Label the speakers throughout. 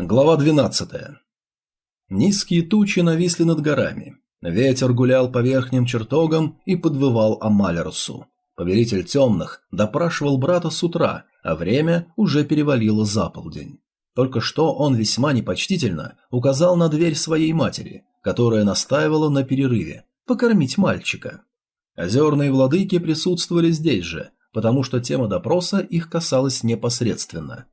Speaker 1: Глава 12. Низкие тучи нависли над горами. Ветер гулял по верхним чертогам и подвывал Амалерусу. Повелитель темных допрашивал брата с утра, а время уже перевалило за полдень. Только что он весьма непочтительно указал на дверь своей матери, которая настаивала на перерыве, покормить мальчика. Озерные владыки присутствовали здесь же, потому что тема допроса их касалась непосредственно.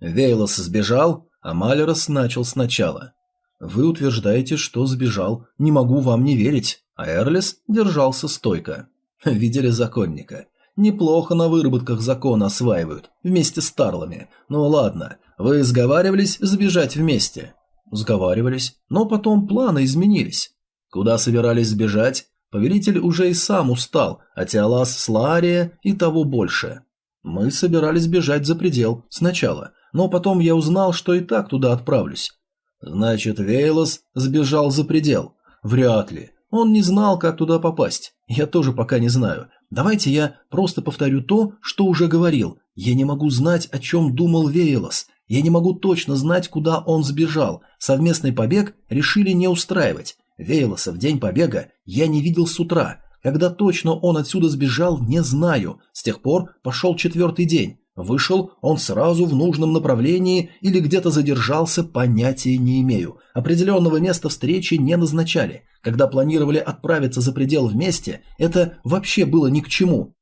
Speaker 1: Вейлос сбежал, а Малерос начал сначала. «Вы утверждаете, что сбежал. Не могу вам не верить». А Эрлис держался стойко. Видели законника. Неплохо на выработках закона осваивают, вместе с Тарлами. Ну ладно, вы сговаривались сбежать вместе? Сговаривались, но потом планы изменились. Куда собирались сбежать? Повелитель уже и сам устал, а Теолас с Лаария и того больше. Мы собирались бежать за предел сначала, но потом я узнал, что и так туда отправлюсь. Значит, Вейлос сбежал за предел. Вряд ли. Он не знал, как туда попасть. Я тоже пока не знаю. Давайте я просто повторю то, что уже говорил. Я не могу знать, о чем думал Вейлос. Я не могу точно знать, куда он сбежал. Совместный побег решили не устраивать. Вейлоса в день побега я не видел с утра. Когда точно он отсюда сбежал, не знаю. С тех пор пошел четвертый день. Вышел он сразу в нужном направлении или где-то задержался, понятия не имею. Определенного места встречи не назначали. Когда планировали отправиться за предел вместе, это вообще было ни к чему.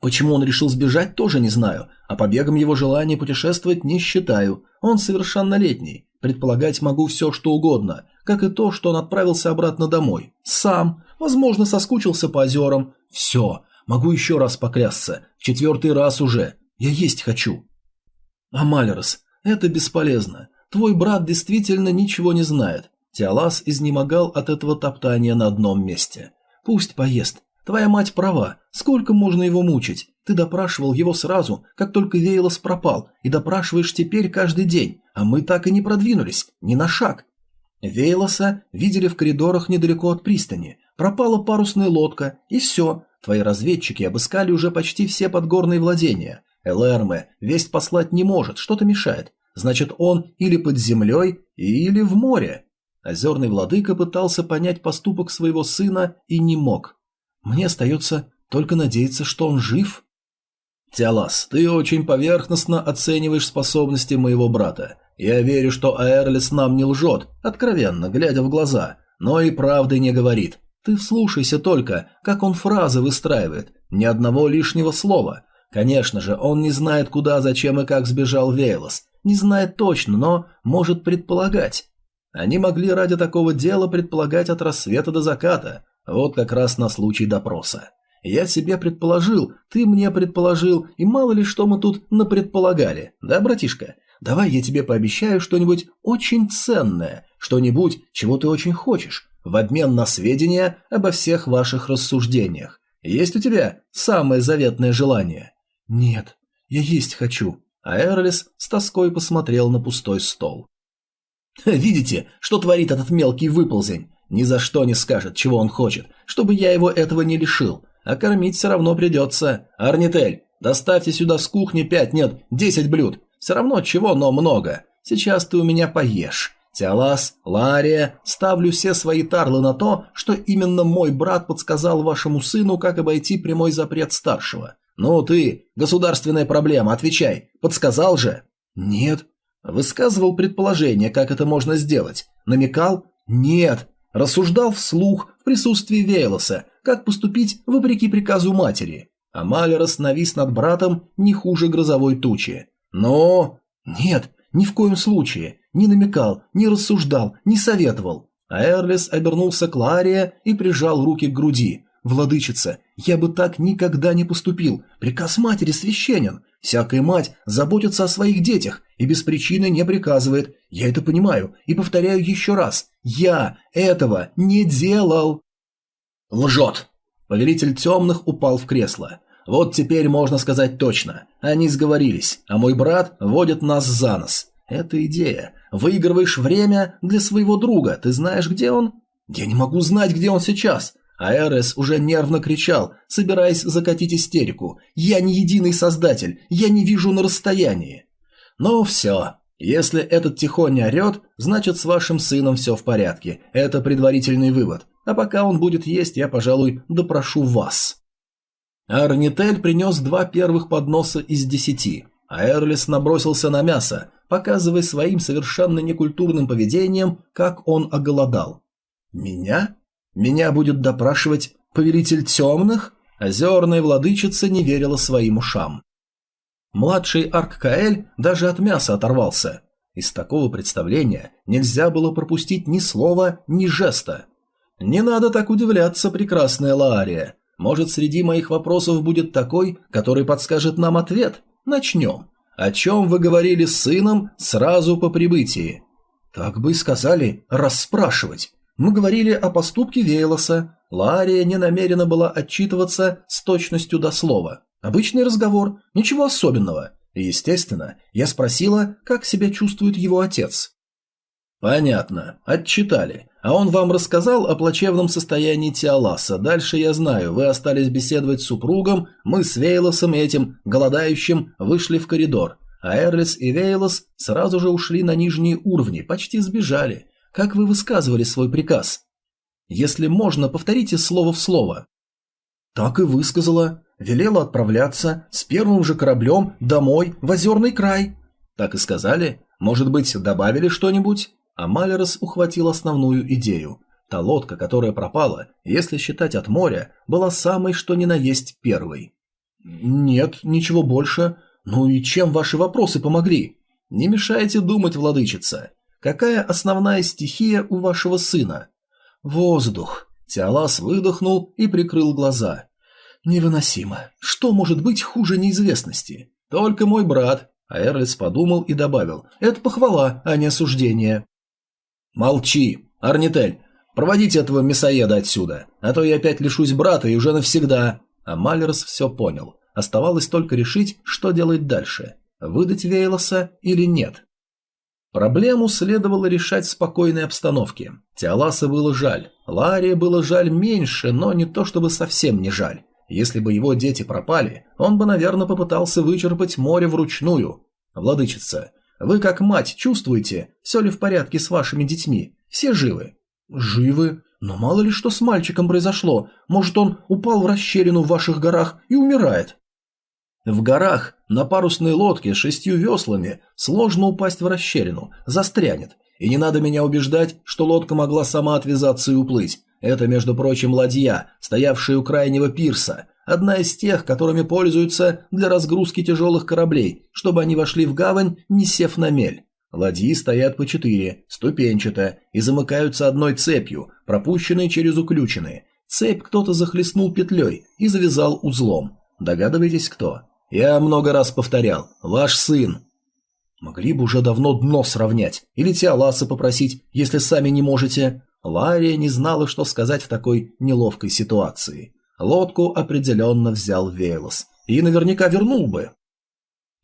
Speaker 1: Почему он решил сбежать, тоже не знаю, а побегом его желания путешествовать не считаю. Он совершеннолетний. Предполагать могу все, что угодно, как и то, что он отправился обратно домой. Сам. Возможно, соскучился по озерам. Все. Могу еще раз поклясться. Четвертый раз уже. Я есть хочу. Амалерос, это бесполезно. Твой брат действительно ничего не знает. Теолас изнемогал от этого топтания на одном месте. Пусть поест. Твоя мать права. Сколько можно его мучить? Ты допрашивал его сразу, как только Вейлос пропал, и допрашиваешь теперь каждый день, а мы так и не продвинулись, ни на шаг. Вейлоса видели в коридорах недалеко от пристани. Пропала парусная лодка, и все. Твои разведчики обыскали уже почти все подгорные владения. Элэрме весть послать не может, что-то мешает. Значит, он или под землей, или в море. Озерный владыка пытался понять поступок своего сына и не мог. Мне остается только надеяться, что он жив. Тиалас, ты очень поверхностно оцениваешь способности моего брата. Я верю, что Аэрлис нам не лжет, откровенно, глядя в глаза, но и правды не говорит. Ты вслушайся только, как он фразы выстраивает, ни одного лишнего слова. Конечно же, он не знает, куда, зачем и как сбежал Вейлос. Не знает точно, но может предполагать. Они могли ради такого дела предполагать от рассвета до заката. Вот как раз на случай допроса. Я себе предположил, ты мне предположил, и мало ли что мы тут напредполагали. Да, братишка? Давай я тебе пообещаю что-нибудь очень ценное, что-нибудь, чего ты очень хочешь, в обмен на сведения обо всех ваших рассуждениях. Есть у тебя самое заветное желание? «Нет, я есть хочу», а Эрлис с тоской посмотрел на пустой стол. «Видите, что творит этот мелкий выползень? Ни за что не скажет, чего он хочет, чтобы я его этого не лишил. А кормить все равно придется. Арнитель, доставьте сюда с кухни пять, нет, десять блюд. Все равно чего, но много. Сейчас ты у меня поешь. Теолас, Лария, ставлю все свои тарлы на то, что именно мой брат подсказал вашему сыну, как обойти прямой запрет старшего. «Ну ты, государственная проблема, отвечай. Подсказал же?» «Нет». Высказывал предположение, как это можно сделать. Намекал? «Нет». Рассуждал вслух в присутствии Вейлоса, как поступить вопреки приказу матери. А Малерос навис над братом не хуже грозовой тучи. «Но...» «Нет, ни в коем случае. Не намекал, не рассуждал, не советовал». А Эрлис обернулся к Лария и прижал руки к груди, «Владычица, я бы так никогда не поступил. Приказ матери священен. Всякая мать заботится о своих детях и без причины не приказывает. Я это понимаю и повторяю еще раз. Я этого не делал!» «Лжет!» Повелитель темных упал в кресло. «Вот теперь можно сказать точно. Они сговорились, а мой брат водит нас за нос. Это идея. Выигрываешь время для своего друга. Ты знаешь, где он?» «Я не могу знать, где он сейчас. А Эрес уже нервно кричал, собираясь закатить истерику. «Я не единый создатель, я не вижу на расстоянии». «Ну все, Если этот тихоня орет, значит с вашим сыном все в порядке. Это предварительный вывод. А пока он будет есть, я, пожалуй, допрошу вас. Арнитель принес два первых подноса из десяти, а набросился на мясо, показывая своим совершенно некультурным поведением, как он оголодал. «Меня? Меня будет допрашивать повелитель темных?» Озерная владычица не верила своим ушам. Младший Арк-Каэль даже от мяса оторвался. Из такого представления нельзя было пропустить ни слова, ни жеста. «Не надо так удивляться, прекрасная Лаария. Может, среди моих вопросов будет такой, который подскажет нам ответ? Начнем. О чем вы говорили с сыном сразу по прибытии?» «Так бы и сказали, расспрашивать. Мы говорили о поступке Вейлоса. Лария не намерена была отчитываться с точностью до слова. Обычный разговор, ничего особенного. И, естественно, я спросила, как себя чувствует его отец. «Понятно. Отчитали. А он вам рассказал о плачевном состоянии Тиаласа. Дальше я знаю, вы остались беседовать с супругом, мы с Вейлосом этим голодающим вышли в коридор, а Эрлис и Вейлос сразу же ушли на нижние уровни, почти сбежали. Как вы высказывали свой приказ? Если можно, повторите слово в слово. Так и высказала. Велела отправляться с первым же кораблем домой в Озерный край. Так и сказали? Может быть, добавили что-нибудь? А Малерос ухватил основную идею. Та лодка, которая пропала, если считать от моря, была самой что ни на есть первой. «Нет, ничего больше. Ну и чем ваши вопросы помогли?» «Не мешайте думать, владычица. Какая основная стихия у вашего сына? Воздух. Тиалас выдохнул и прикрыл глаза. Невыносимо. Что может быть хуже неизвестности? Только мой брат. А Эрлиц подумал и добавил. Это похвала, а не осуждение. Молчи. Арнитель, проводите этого мясоеда отсюда, а то я опять лишусь брата и уже навсегда. А Малерс все понял. Оставалось только решить, что делать дальше. Выдать Вейлоса или нет. Проблему следовало решать в спокойной обстановке. Теоласа было жаль, Лария было жаль меньше, но не то чтобы совсем не жаль. Если бы его дети пропали, он бы, наверное, попытался вычерпать море вручную. Владычица, вы как мать чувствуете, все ли в порядке с вашими детьми? Все живы? Живы. Но мало ли что с мальчиком произошло. Может, он упал в расщелину в ваших горах и умирает. В горах на парусной лодке с шестью веслами сложно упасть в расщелину, застрянет. И не надо меня убеждать, что лодка могла сама отвязаться и уплыть. Это, между прочим, ладья, стоявшая у крайнего пирса, одна из тех, которыми пользуются для разгрузки тяжелых кораблей, чтобы они вошли в гавань, не сев на мель. Ладьи стоят по четыре, ступенчато, и замыкаются одной цепью, пропущенной через уключины. Цепь кто-то захлестнул петлей и завязал узлом. Догадываетесь, кто? Я много раз повторял. Ваш сын. Могли бы уже давно дно сравнять. Или Тиаласа попросить, если сами не можете. Лария не знала, что сказать в такой неловкой ситуации. Лодку определенно взял Вейлос. И наверняка вернул бы.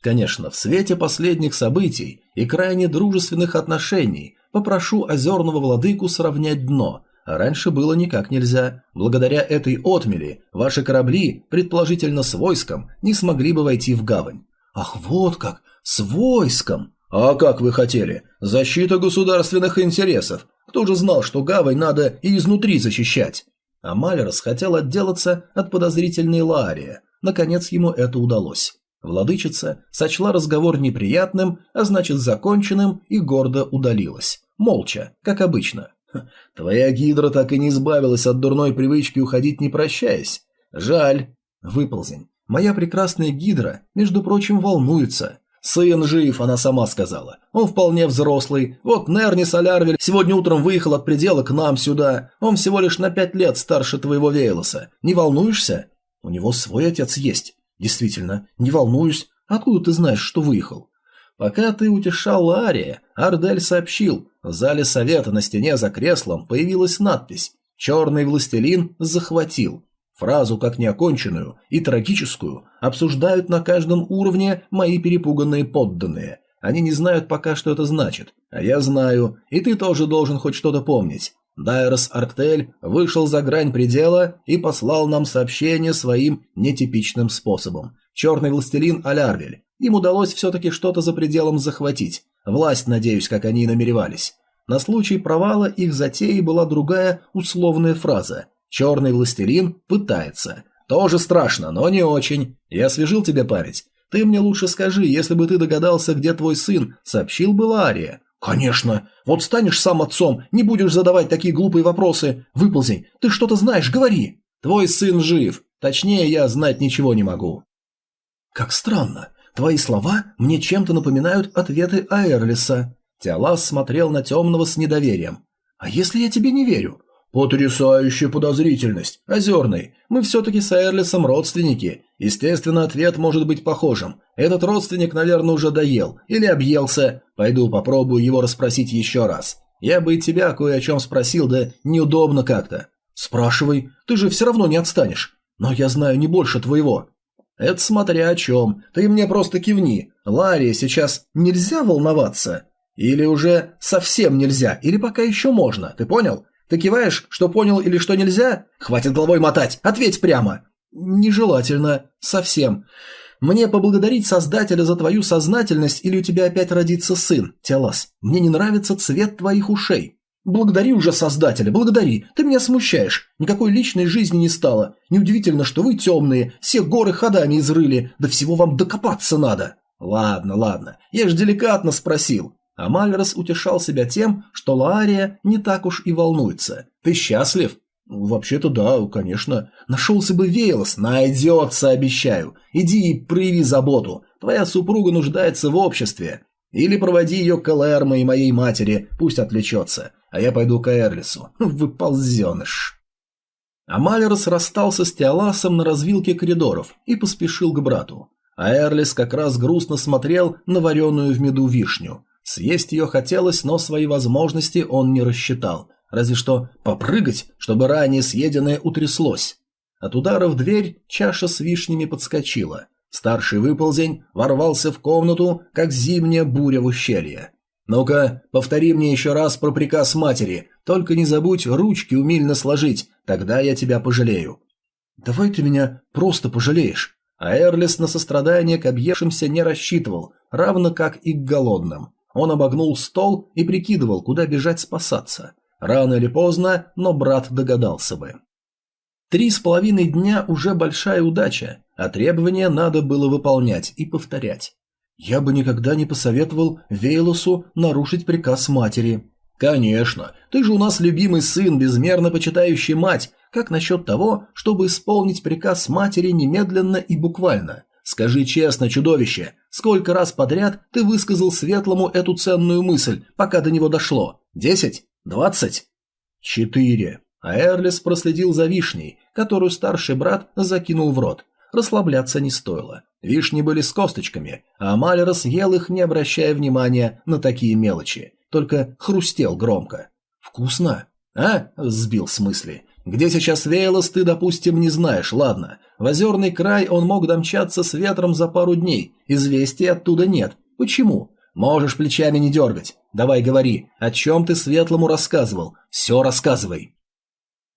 Speaker 1: Конечно, в свете последних событий и крайне дружественных отношений попрошу озерного владыку сравнять дно, раньше было никак нельзя. Благодаря этой отмели ваши корабли, предположительно с войском, не смогли бы войти в гавань. Ах, вот как, с войском! А как вы хотели? Защита государственных интересов. Кто же знал, что гавань надо и изнутри защищать? А Малерос хотел отделаться от подозрительной Лаария. Наконец ему это удалось. Владычица сочла разговор неприятным, а значит законченным, и гордо удалилась. Молча, как обычно. Твоя гидра так и не избавилась от дурной привычки уходить не прощаясь. Жаль. Выползень. Моя прекрасная гидра, между прочим, волнуется. Сын жив, она сама сказала. Он вполне взрослый. Вот Нерни Солярвель сегодня утром выехал от предела к нам сюда. Он всего лишь на пять лет старше твоего Вейлоса. Не волнуешься? У него свой отец есть. Действительно, не волнуюсь. Откуда ты знаешь, что выехал? Пока ты утешал Ария, Ардель сообщил, в зале совета на стене за креслом появилась надпись «Черный властелин захватил». Фразу как неоконченную и трагическую обсуждают на каждом уровне мои перепуганные подданные. Они не знают пока, что это значит. А я знаю, и ты тоже должен хоть что-то помнить. Дайрос Арктель вышел за грань предела и послал нам сообщение своим нетипичным способом. Черный властелин Алярвель им удалось все-таки что-то за пределом захватить. Власть, надеюсь, как они и намеревались. На случай провала их затеи была другая условная фраза. «Черный властелин пытается». Тоже страшно, но не очень. Я освежил тебе память. Ты мне лучше скажи, если бы ты догадался, где твой сын, сообщил бы Лария. Конечно. Вот станешь сам отцом, не будешь задавать такие глупые вопросы. Выползень, ты что-то знаешь, говори. Твой сын жив. Точнее, я знать ничего не могу. Как странно. Твои слова мне чем-то напоминают ответы Аэрлиса. Теолас смотрел на темного с недоверием. А если я тебе не верю? «Потрясающая подозрительность. Озерный. Мы все-таки с Эрлисом родственники. Естественно, ответ может быть похожим. Этот родственник, наверное, уже доел. Или объелся. Пойду попробую его расспросить еще раз. Я бы и тебя кое о чем спросил, да неудобно как-то». «Спрашивай. Ты же все равно не отстанешь. Но я знаю не больше твоего». «Это смотря о чем. Ты мне просто кивни. Лария, сейчас нельзя волноваться? Или уже совсем нельзя? Или пока еще можно? Ты понял?» Ты киваешь, что понял или что нельзя? Хватит головой мотать, ответь прямо. Нежелательно. Совсем. Мне поблагодарить Создателя за твою сознательность или у тебя опять родится сын, Телас. Мне не нравится цвет твоих ушей. Благодари уже Создателя, благодари. Ты меня смущаешь. Никакой личной жизни не стало. Неудивительно, что вы темные, все горы ходами изрыли, да всего вам докопаться надо. Ладно, ладно, я ж деликатно спросил. А Мальрос утешал себя тем, что Лаария не так уж и волнуется. «Ты счастлив?» «Вообще-то да, конечно. Нашелся бы Вейлос. Найдется, обещаю. Иди и прояви заботу. Твоя супруга нуждается в обществе. Или проводи ее к Элэрме и моей матери, пусть отвлечется. А я пойду к Эрлису. Выползеныш». А Малерос расстался с Теоласом на развилке коридоров и поспешил к брату. А Эрлис как раз грустно смотрел на вареную в меду вишню. Съесть ее хотелось, но свои возможности он не рассчитал. Разве что попрыгать, чтобы ранее съеденное утряслось. От удара в дверь чаша с вишнями подскочила. Старший выползень ворвался в комнату, как зимняя буря в ущелье. «Ну-ка, повтори мне еще раз про приказ матери, только не забудь ручки умильно сложить, тогда я тебя пожалею». «Давай ты меня просто пожалеешь». А Эрлис на сострадание к объевшимся не рассчитывал, равно как и к голодным. Он обогнул стол и прикидывал, куда бежать спасаться. Рано или поздно, но брат догадался бы. Три с половиной дня уже большая удача, а требования надо было выполнять и повторять. Я бы никогда не посоветовал Вейлосу нарушить приказ матери. Конечно, ты же у нас любимый сын, безмерно почитающий мать. Как насчет того, чтобы исполнить приказ матери немедленно и буквально? Скажи честно, чудовище, сколько раз подряд ты высказал Светлому эту ценную мысль, пока до него дошло? Десять? Двадцать? Четыре. А Эрлис проследил за вишней, которую старший брат закинул в рот. Расслабляться не стоило. Вишни были с косточками, а Малерос ел их, не обращая внимания на такие мелочи, только хрустел громко. «Вкусно?» «А?» – сбил с мысли. Где сейчас Вейлос, ты, допустим, не знаешь, ладно. В озерный край он мог домчаться с ветром за пару дней. Известий оттуда нет. Почему? Можешь плечами не дергать. Давай говори, о чем ты Светлому рассказывал? Все рассказывай.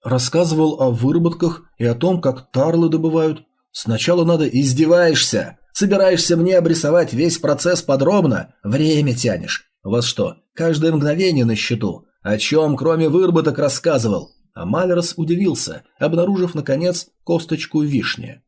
Speaker 1: Рассказывал о выработках и о том, как тарлы добывают. Сначала надо издеваешься. Собираешься мне обрисовать весь процесс подробно? Время тянешь. У вас что, каждое мгновение на счету? О чем, кроме выработок, рассказывал? а Малерс удивился, обнаружив, наконец, косточку вишни.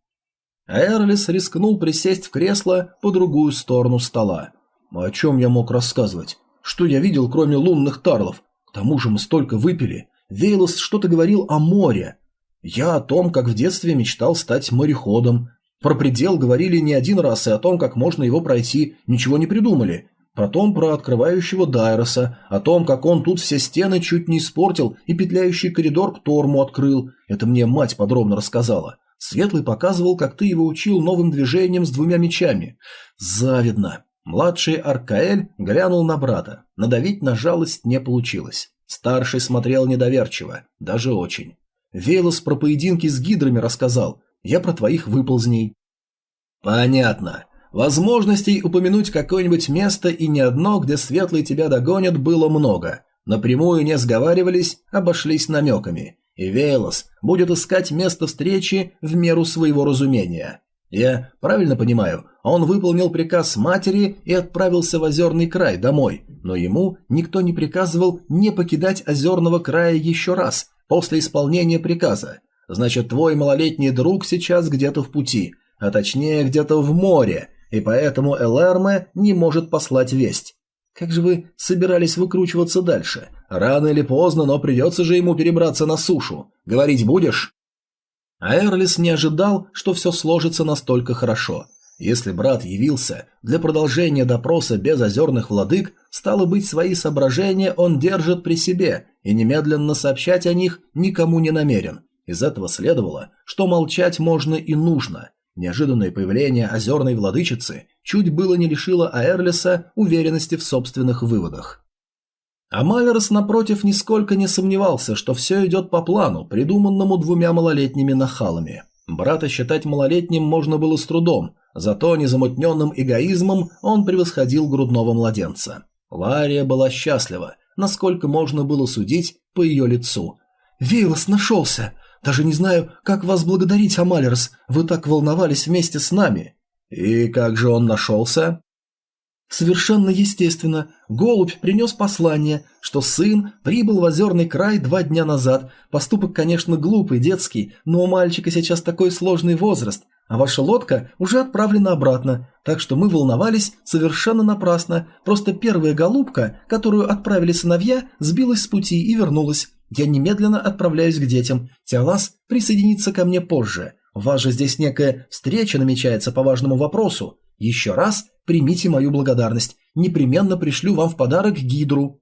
Speaker 1: Эрлис рискнул присесть в кресло по другую сторону стола. «О чем я мог рассказывать? Что я видел, кроме лунных тарлов? К тому же мы столько выпили. Вейлос что-то говорил о море. Я о том, как в детстве мечтал стать мореходом. Про предел говорили не один раз, и о том, как можно его пройти, ничего не придумали. Потом про открывающего Дайроса, о том, как он тут все стены чуть не испортил и петляющий коридор к Торму открыл. Это мне мать подробно рассказала. Светлый показывал, как ты его учил новым движением с двумя мечами. Завидно. Младший Аркаэль глянул на брата. Надавить на жалость не получилось. Старший смотрел недоверчиво, даже очень. Велос про поединки с гидрами рассказал. Я про твоих выползней. Понятно. Возможностей упомянуть какое-нибудь место и не одно, где светлые тебя догонят, было много. Напрямую не сговаривались, обошлись намеками. И Вейлос будет искать место встречи в меру своего разумения. Я правильно понимаю, он выполнил приказ матери и отправился в озерный край домой, но ему никто не приказывал не покидать озерного края еще раз после исполнения приказа. Значит, твой малолетний друг сейчас где-то в пути, а точнее где-то в море, и поэтому Элэрме не может послать весть. Как же вы собирались выкручиваться дальше? Рано или поздно, но придется же ему перебраться на сушу. Говорить будешь? А Эрлис не ожидал, что все сложится настолько хорошо. Если брат явился для продолжения допроса без озерных владык, стало быть, свои соображения он держит при себе и немедленно сообщать о них никому не намерен. Из этого следовало, что молчать можно и нужно. Неожиданное появление озерной владычицы чуть было не лишило Аэрлиса уверенности в собственных выводах. А напротив, нисколько не сомневался, что все идет по плану, придуманному двумя малолетними нахалами. Брата считать малолетним можно было с трудом, зато незамутненным эгоизмом он превосходил грудного младенца. Лария была счастлива, насколько можно было судить по ее лицу. «Вейлос нашелся! Даже не знаю, как вас благодарить, Амалерс, вы так волновались вместе с нами!» «И как же он нашелся?» Совершенно естественно, голубь принес послание, что сын прибыл в озерный край два дня назад. Поступок, конечно, глупый, детский, но у мальчика сейчас такой сложный возраст, а ваша лодка уже отправлена обратно, так что мы волновались совершенно напрасно. Просто первая голубка, которую отправили сыновья, сбилась с пути и вернулась. Я немедленно отправляюсь к детям. Тиалас присоединится ко мне позже. У вас же здесь некая встреча намечается по важному вопросу. Еще раз примите мою благодарность. Непременно пришлю вам в подарок гидру».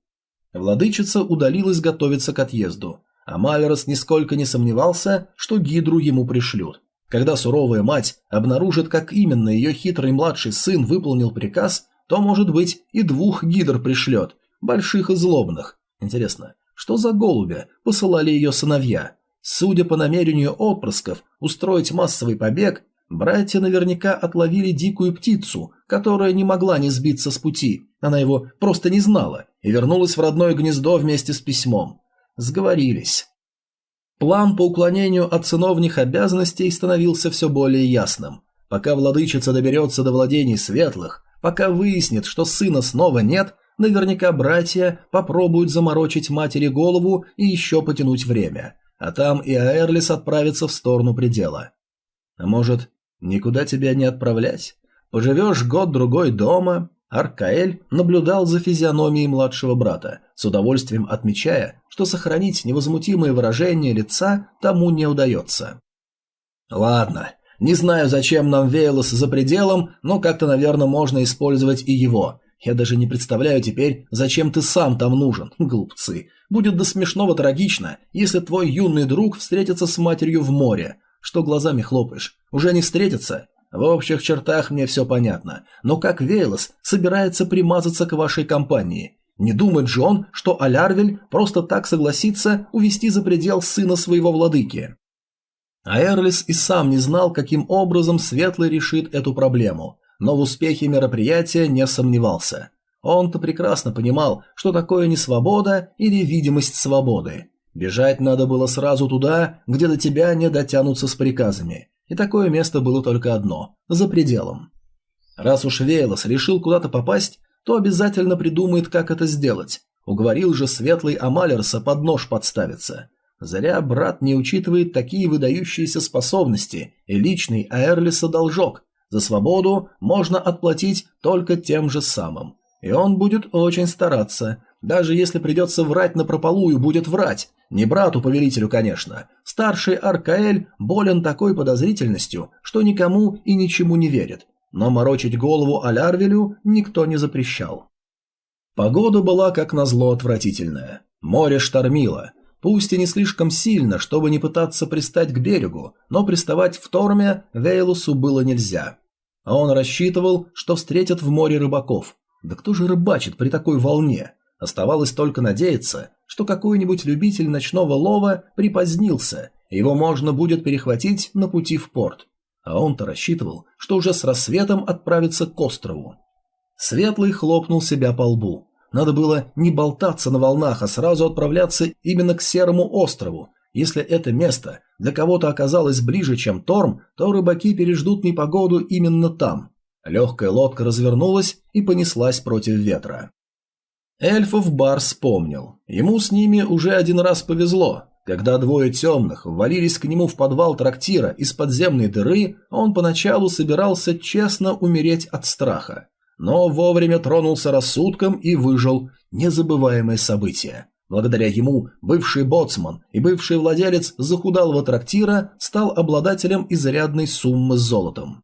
Speaker 1: Владычица удалилась готовиться к отъезду, а Малерос нисколько не сомневался, что гидру ему пришлют. Когда суровая мать обнаружит, как именно ее хитрый младший сын выполнил приказ, то, может быть, и двух гидр пришлет, больших и злобных. Интересно, что за голубя посылали ее сыновья? Судя по намерению отпрысков устроить массовый побег, Братья наверняка отловили дикую птицу, которая не могла не сбиться с пути. Она его просто не знала и вернулась в родное гнездо вместе с письмом. Сговорились. План по уклонению от сыновних обязанностей становился все более ясным. Пока владычица доберется до владений светлых, пока выяснит, что сына снова нет, наверняка братья попробуют заморочить матери голову и еще потянуть время. А там и Аэрлис отправится в сторону предела. А может, Никуда тебя не отправлять. Поживешь год-другой дома. Аркаэль наблюдал за физиономией младшего брата, с удовольствием отмечая, что сохранить невозмутимое выражение лица тому не удается. «Ладно, не знаю, зачем нам Вейлос за пределом, но как-то, наверное, можно использовать и его. Я даже не представляю теперь, зачем ты сам там нужен, глупцы. Будет до смешного трагично, если твой юный друг встретится с матерью в море, что глазами хлопаешь? Уже не встретятся? В общих чертах мне все понятно. Но как Вейлос собирается примазаться к вашей компании? Не думает же он, что Алярвель просто так согласится увести за предел сына своего владыки. А Эрлис и сам не знал, каким образом Светлый решит эту проблему, но в успехе мероприятия не сомневался. Он-то прекрасно понимал, что такое не свобода или видимость свободы. Бежать надо было сразу туда, где до тебя не дотянутся с приказами. И такое место было только одно – за пределом. Раз уж Вейлос решил куда-то попасть, то обязательно придумает, как это сделать. Уговорил же светлый Амалерса под нож подставиться. Зря брат не учитывает такие выдающиеся способности и личный Аэрлиса должок. За свободу можно отплатить только тем же самым. И он будет очень стараться. Даже если придется врать на прополую, будет врать, не брату-повелителю, конечно. Старший Аркаэль болен такой подозрительностью, что никому и ничему не верит. Но морочить голову Алярвелю никто не запрещал. Погода была, как назло, отвратительная. Море штормило. Пусть и не слишком сильно, чтобы не пытаться пристать к берегу, но приставать в Торме Вейлусу было нельзя. А он рассчитывал, что встретят в море рыбаков. Да кто же рыбачит при такой волне? Оставалось только надеяться, что какой-нибудь любитель ночного лова припозднился, и его можно будет перехватить на пути в порт. А он-то рассчитывал, что уже с рассветом отправится к острову. Светлый хлопнул себя по лбу. Надо было не болтаться на волнах, а сразу отправляться именно к Серому острову. Если это место для кого-то оказалось ближе, чем Торм, то рыбаки переждут непогоду именно там. Легкая лодка развернулась и понеслась против ветра. Эльфов Бар вспомнил. Ему с ними уже один раз повезло. Когда двое темных ввалились к нему в подвал трактира из подземной дыры, он поначалу собирался честно умереть от страха. Но вовремя тронулся рассудком и выжил незабываемое событие. Благодаря ему бывший боцман и бывший владелец захудалого трактира стал обладателем изрядной суммы золотом.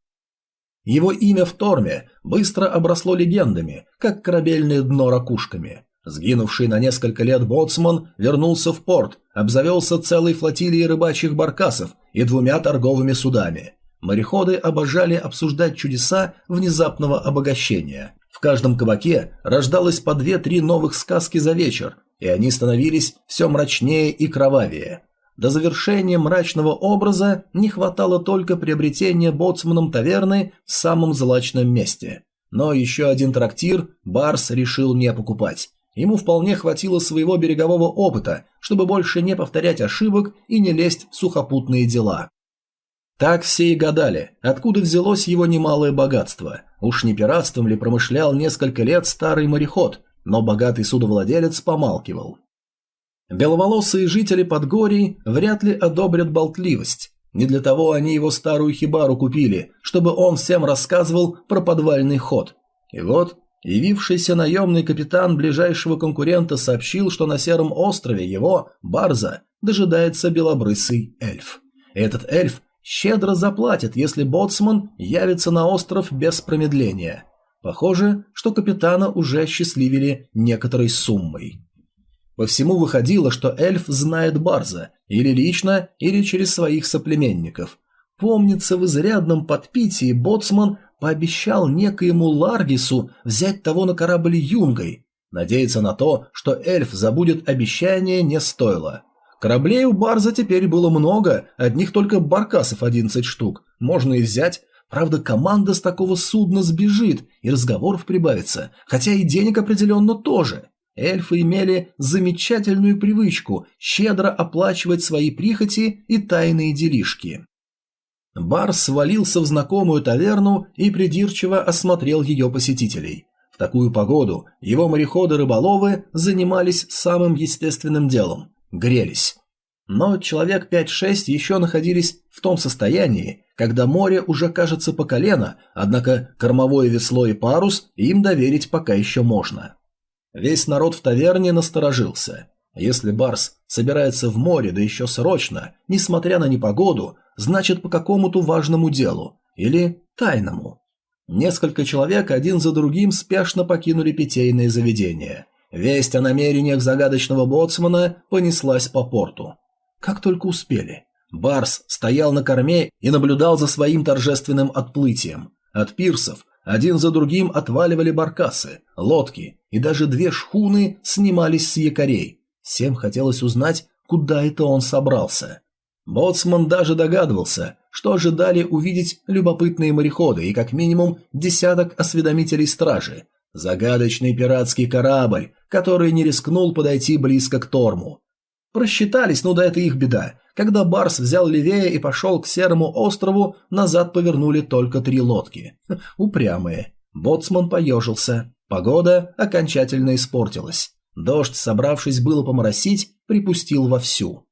Speaker 1: Его имя в Торме быстро обросло легендами, как корабельное дно ракушками. Сгинувший на несколько лет боцман вернулся в порт, обзавелся целой флотилией рыбачьих баркасов и двумя торговыми судами. Мореходы обожали обсуждать чудеса внезапного обогащения. В каждом кабаке рождалось по две-три новых сказки за вечер, и они становились все мрачнее и кровавее. До завершения мрачного образа не хватало только приобретения боцманом таверны в самом злачном месте. Но еще один трактир Барс решил не покупать. Ему вполне хватило своего берегового опыта, чтобы больше не повторять ошибок и не лезть в сухопутные дела. Так все и гадали, откуда взялось его немалое богатство. Уж не пиратством ли промышлял несколько лет старый мореход, но богатый судовладелец помалкивал. Беловолосые жители Подгорий вряд ли одобрят болтливость. Не для того они его старую хибару купили, чтобы он всем рассказывал про подвальный ход. И вот Явившийся наемный капитан ближайшего конкурента сообщил, что на Сером острове его, Барза, дожидается белобрысый эльф. Этот эльф щедро заплатит, если боцман явится на остров без промедления. Похоже, что капитана уже осчастливили некоторой суммой. По всему выходило, что эльф знает Барза, или лично, или через своих соплеменников. Помнится, в изрядном подпитии боцман пообещал некоему Ларгису взять того на корабль юнгой. Надеяться на то, что эльф забудет обещание, не стоило. Кораблей у Барза теперь было много, одних только баркасов 11 штук. Можно и взять. Правда, команда с такого судна сбежит, и разговоров прибавится, хотя и денег определенно тоже. Эльфы имели замечательную привычку щедро оплачивать свои прихоти и тайные делишки. Барс свалился в знакомую таверну и придирчиво осмотрел ее посетителей. В такую погоду его мореходы-рыболовы занимались самым естественным делом – грелись. Но человек 5-6 еще находились в том состоянии, когда море уже кажется по колено, однако кормовое весло и парус им доверить пока еще можно. Весь народ в таверне насторожился. Если Барс собирается в море, да еще срочно, несмотря на непогоду, значит по какому-то важному делу или тайному. Несколько человек один за другим спешно покинули питейное заведение. Весть о намерениях загадочного боцмана понеслась по порту. Как только успели. Барс стоял на корме и наблюдал за своим торжественным отплытием. От пирсов один за другим отваливали баркасы, лодки, и даже две шхуны снимались с якорей. Всем хотелось узнать, куда это он собрался. Боцман даже догадывался, что ожидали увидеть любопытные мореходы и как минимум десяток осведомителей стражи. Загадочный пиратский корабль, который не рискнул подойти близко к Торму. Просчитались, ну да это их беда. Когда Барс взял левее и пошел к Серому острову, назад повернули только три лодки. Упрямые. Боцман поежился. Погода окончательно испортилась. Дождь, собравшись было поморосить, припустил вовсю.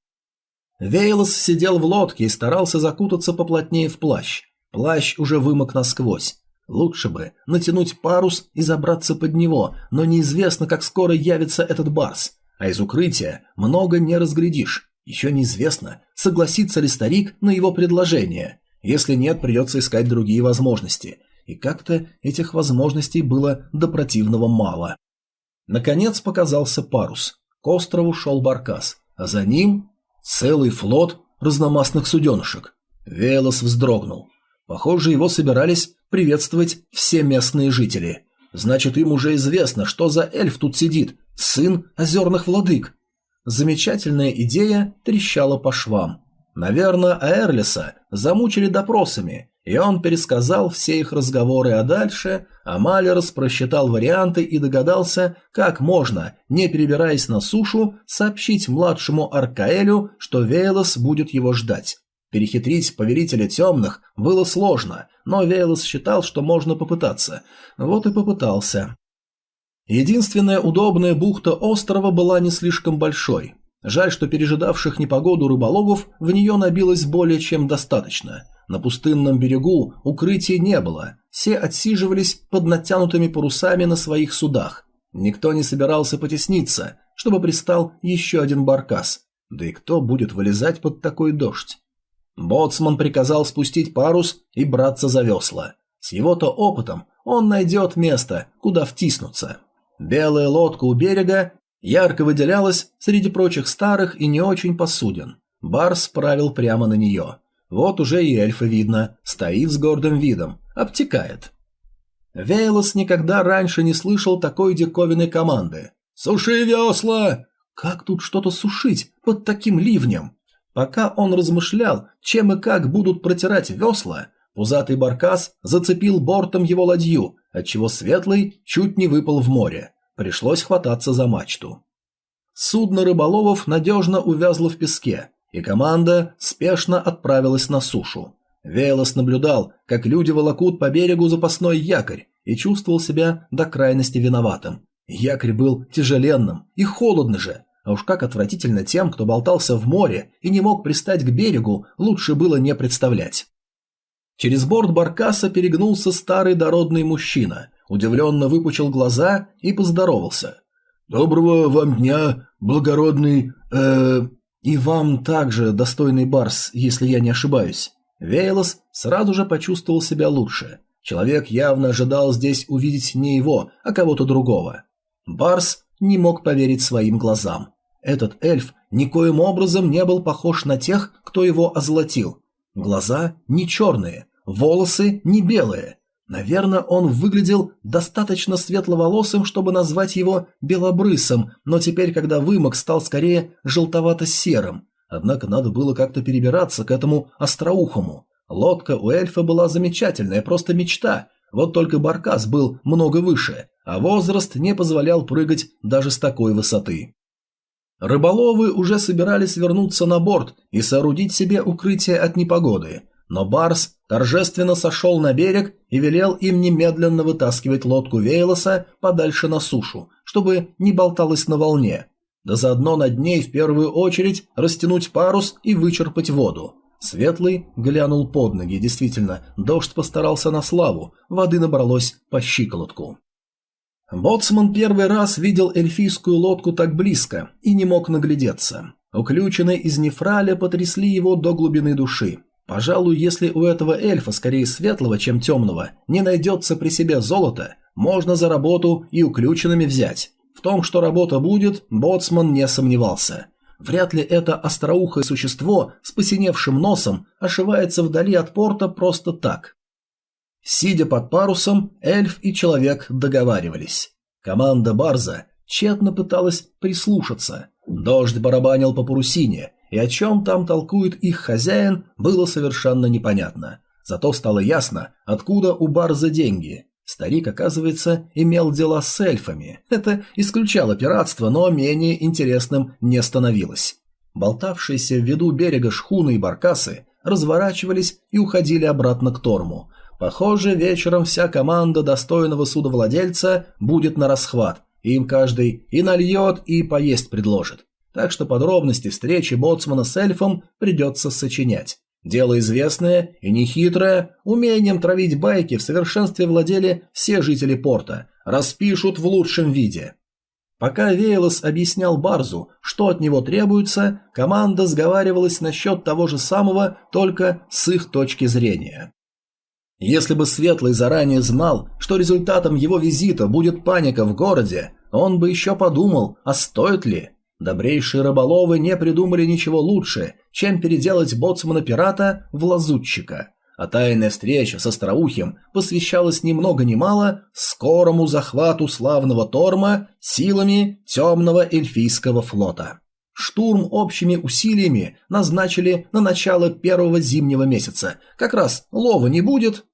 Speaker 1: Вейлос сидел в лодке и старался закутаться поплотнее в плащ. Плащ уже вымок насквозь. Лучше бы натянуть парус и забраться под него, но неизвестно, как скоро явится этот барс. А из укрытия много не разглядишь. Еще неизвестно, согласится ли старик на его предложение. Если нет, придется искать другие возможности. И как-то этих возможностей было до противного мало. Наконец показался парус. К острову шел баркас, а за ним Целый флот разномастных суденышек. Велос вздрогнул. Похоже, его собирались приветствовать все местные жители. Значит, им уже известно, что за эльф тут сидит, сын озерных владык. Замечательная идея трещала по швам. Наверное, Аэрлиса замучили допросами, И он пересказал все их разговоры, а дальше Амалерс просчитал варианты и догадался, как можно, не перебираясь на сушу, сообщить младшему Аркаэлю, что Вейлос будет его ждать. Перехитрить повелителя темных было сложно, но Вейлос считал, что можно попытаться. Вот и попытался. Единственная удобная бухта острова была не слишком большой. Жаль, что пережидавших непогоду рыболовов в нее набилось более чем достаточно. На пустынном берегу укрытий не было, все отсиживались под натянутыми парусами на своих судах. Никто не собирался потесниться, чтобы пристал еще один баркас. Да и кто будет вылезать под такой дождь? Боцман приказал спустить парус и браться за весла. С его-то опытом он найдет место, куда втиснуться. Белая лодка у берега ярко выделялась среди прочих старых и не очень посудин. Барс правил прямо на нее. Вот уже и эльфа видно, стоит с гордым видом, обтекает. Вейлос никогда раньше не слышал такой диковинной команды. «Суши весла!» Как тут что-то сушить под таким ливнем? Пока он размышлял, чем и как будут протирать весла, пузатый баркас зацепил бортом его ладью, отчего светлый чуть не выпал в море. Пришлось хвататься за мачту. Судно рыболовов надежно увязло в песке, и команда спешно отправилась на сушу. Велос наблюдал, как люди волокут по берегу запасной якорь, и чувствовал себя до крайности виноватым. Якорь был тяжеленным, и холодно же, а уж как отвратительно тем, кто болтался в море и не мог пристать к берегу, лучше было не представлять. Через борт баркаса перегнулся старый дородный мужчина, удивленно выпучил глаза и поздоровался. «Доброго вам дня, благородный... э «И вам также, достойный Барс, если я не ошибаюсь». Вейлос сразу же почувствовал себя лучше. Человек явно ожидал здесь увидеть не его, а кого-то другого. Барс не мог поверить своим глазам. Этот эльф никоим образом не был похож на тех, кто его озолотил. Глаза не черные, волосы не белые. Наверное, он выглядел достаточно светловолосым, чтобы назвать его белобрысом, но теперь, когда вымок стал скорее желтовато-серым. Однако надо было как-то перебираться к этому остроухому. Лодка у эльфа была замечательная, просто мечта. Вот только Баркас был много выше, а возраст не позволял прыгать даже с такой высоты. Рыболовы уже собирались вернуться на борт и соорудить себе укрытие от непогоды, но Барс торжественно сошел на берег и велел им немедленно вытаскивать лодку Вейлоса подальше на сушу, чтобы не болталась на волне, да заодно над ней в первую очередь растянуть парус и вычерпать воду. Светлый глянул под ноги, действительно, дождь постарался на славу, воды набралось по щиколотку. Боцман первый раз видел эльфийскую лодку так близко и не мог наглядеться. Уключенные из нефраля потрясли его до глубины души. Пожалуй, если у этого эльфа, скорее светлого, чем темного, не найдется при себе золото, можно за работу и уключенными взять. В том, что работа будет, боцман не сомневался. Вряд ли это остроухое существо с посиневшим носом ошивается вдали от порта просто так. Сидя под парусом, эльф и человек договаривались. Команда Барза тщетно пыталась прислушаться. Дождь барабанил по парусине, и о чем там толкует их хозяин, было совершенно непонятно. Зато стало ясно, откуда у Барза деньги. Старик, оказывается, имел дела с эльфами. Это исключало пиратство, но менее интересным не становилось. Болтавшиеся в виду берега шхуны и баркасы разворачивались и уходили обратно к Торму. Похоже, вечером вся команда достойного судовладельца будет на расхват, им каждый и нальет, и поесть предложит так что подробности встречи боцмана с эльфом придется сочинять. Дело известное и нехитрое, умением травить байки в совершенстве владели все жители порта, распишут в лучшем виде. Пока Вейлос объяснял Барзу, что от него требуется, команда сговаривалась насчет того же самого, только с их точки зрения. Если бы Светлый заранее знал, что результатом его визита будет паника в городе, он бы еще подумал, а стоит ли. Добрейшие рыболовы не придумали ничего лучше, чем переделать боцмана-пирата в лазутчика, а тайная встреча с Остроухим посвящалась ни много ни мало скорому захвату славного Торма силами темного эльфийского флота. Штурм общими усилиями назначили на начало первого зимнего месяца. Как раз лова не будет.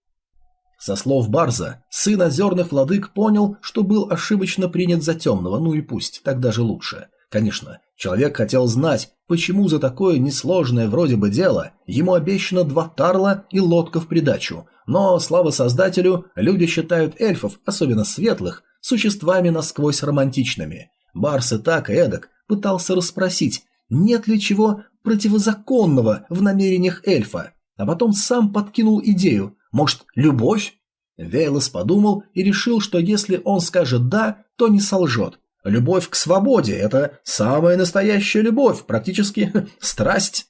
Speaker 1: Со слов Барза, сын озерных владык понял, что был ошибочно принят за темного, ну и пусть, так даже лучше. Конечно, человек хотел знать, почему за такое несложное вроде бы дело ему обещано два тарла и лодка в придачу, но, слава создателю, люди считают эльфов, особенно светлых, существами насквозь романтичными. Барс и так и эдак пытался расспросить, нет ли чего противозаконного в намерениях эльфа, а потом сам подкинул идею, может, любовь? Вейлос подумал и решил, что если он скажет «да», то не солжет. Любовь к свободе – это самая настоящая любовь, практически страсть.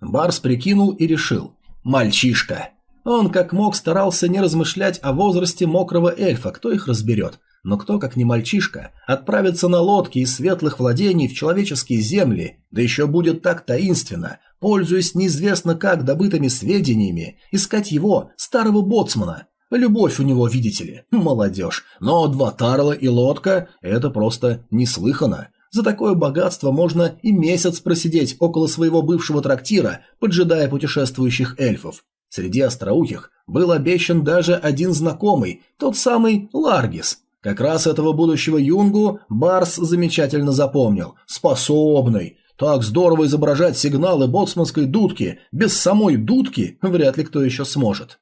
Speaker 1: Барс прикинул и решил – мальчишка. Он как мог старался не размышлять о возрасте мокрого эльфа, кто их разберет. Но кто, как не мальчишка, отправится на лодке из светлых владений в человеческие земли, да еще будет так таинственно, пользуясь неизвестно как добытыми сведениями, искать его, старого боцмана. Любовь у него, видите ли, молодежь. Но два тарла и лодка – это просто неслыханно. За такое богатство можно и месяц просидеть около своего бывшего трактира, поджидая путешествующих эльфов. Среди остроухих был обещан даже один знакомый, тот самый Ларгис. Как раз этого будущего юнгу Барс замечательно запомнил. Способный. Так здорово изображать сигналы боцманской дудки. Без самой дудки вряд ли кто еще сможет.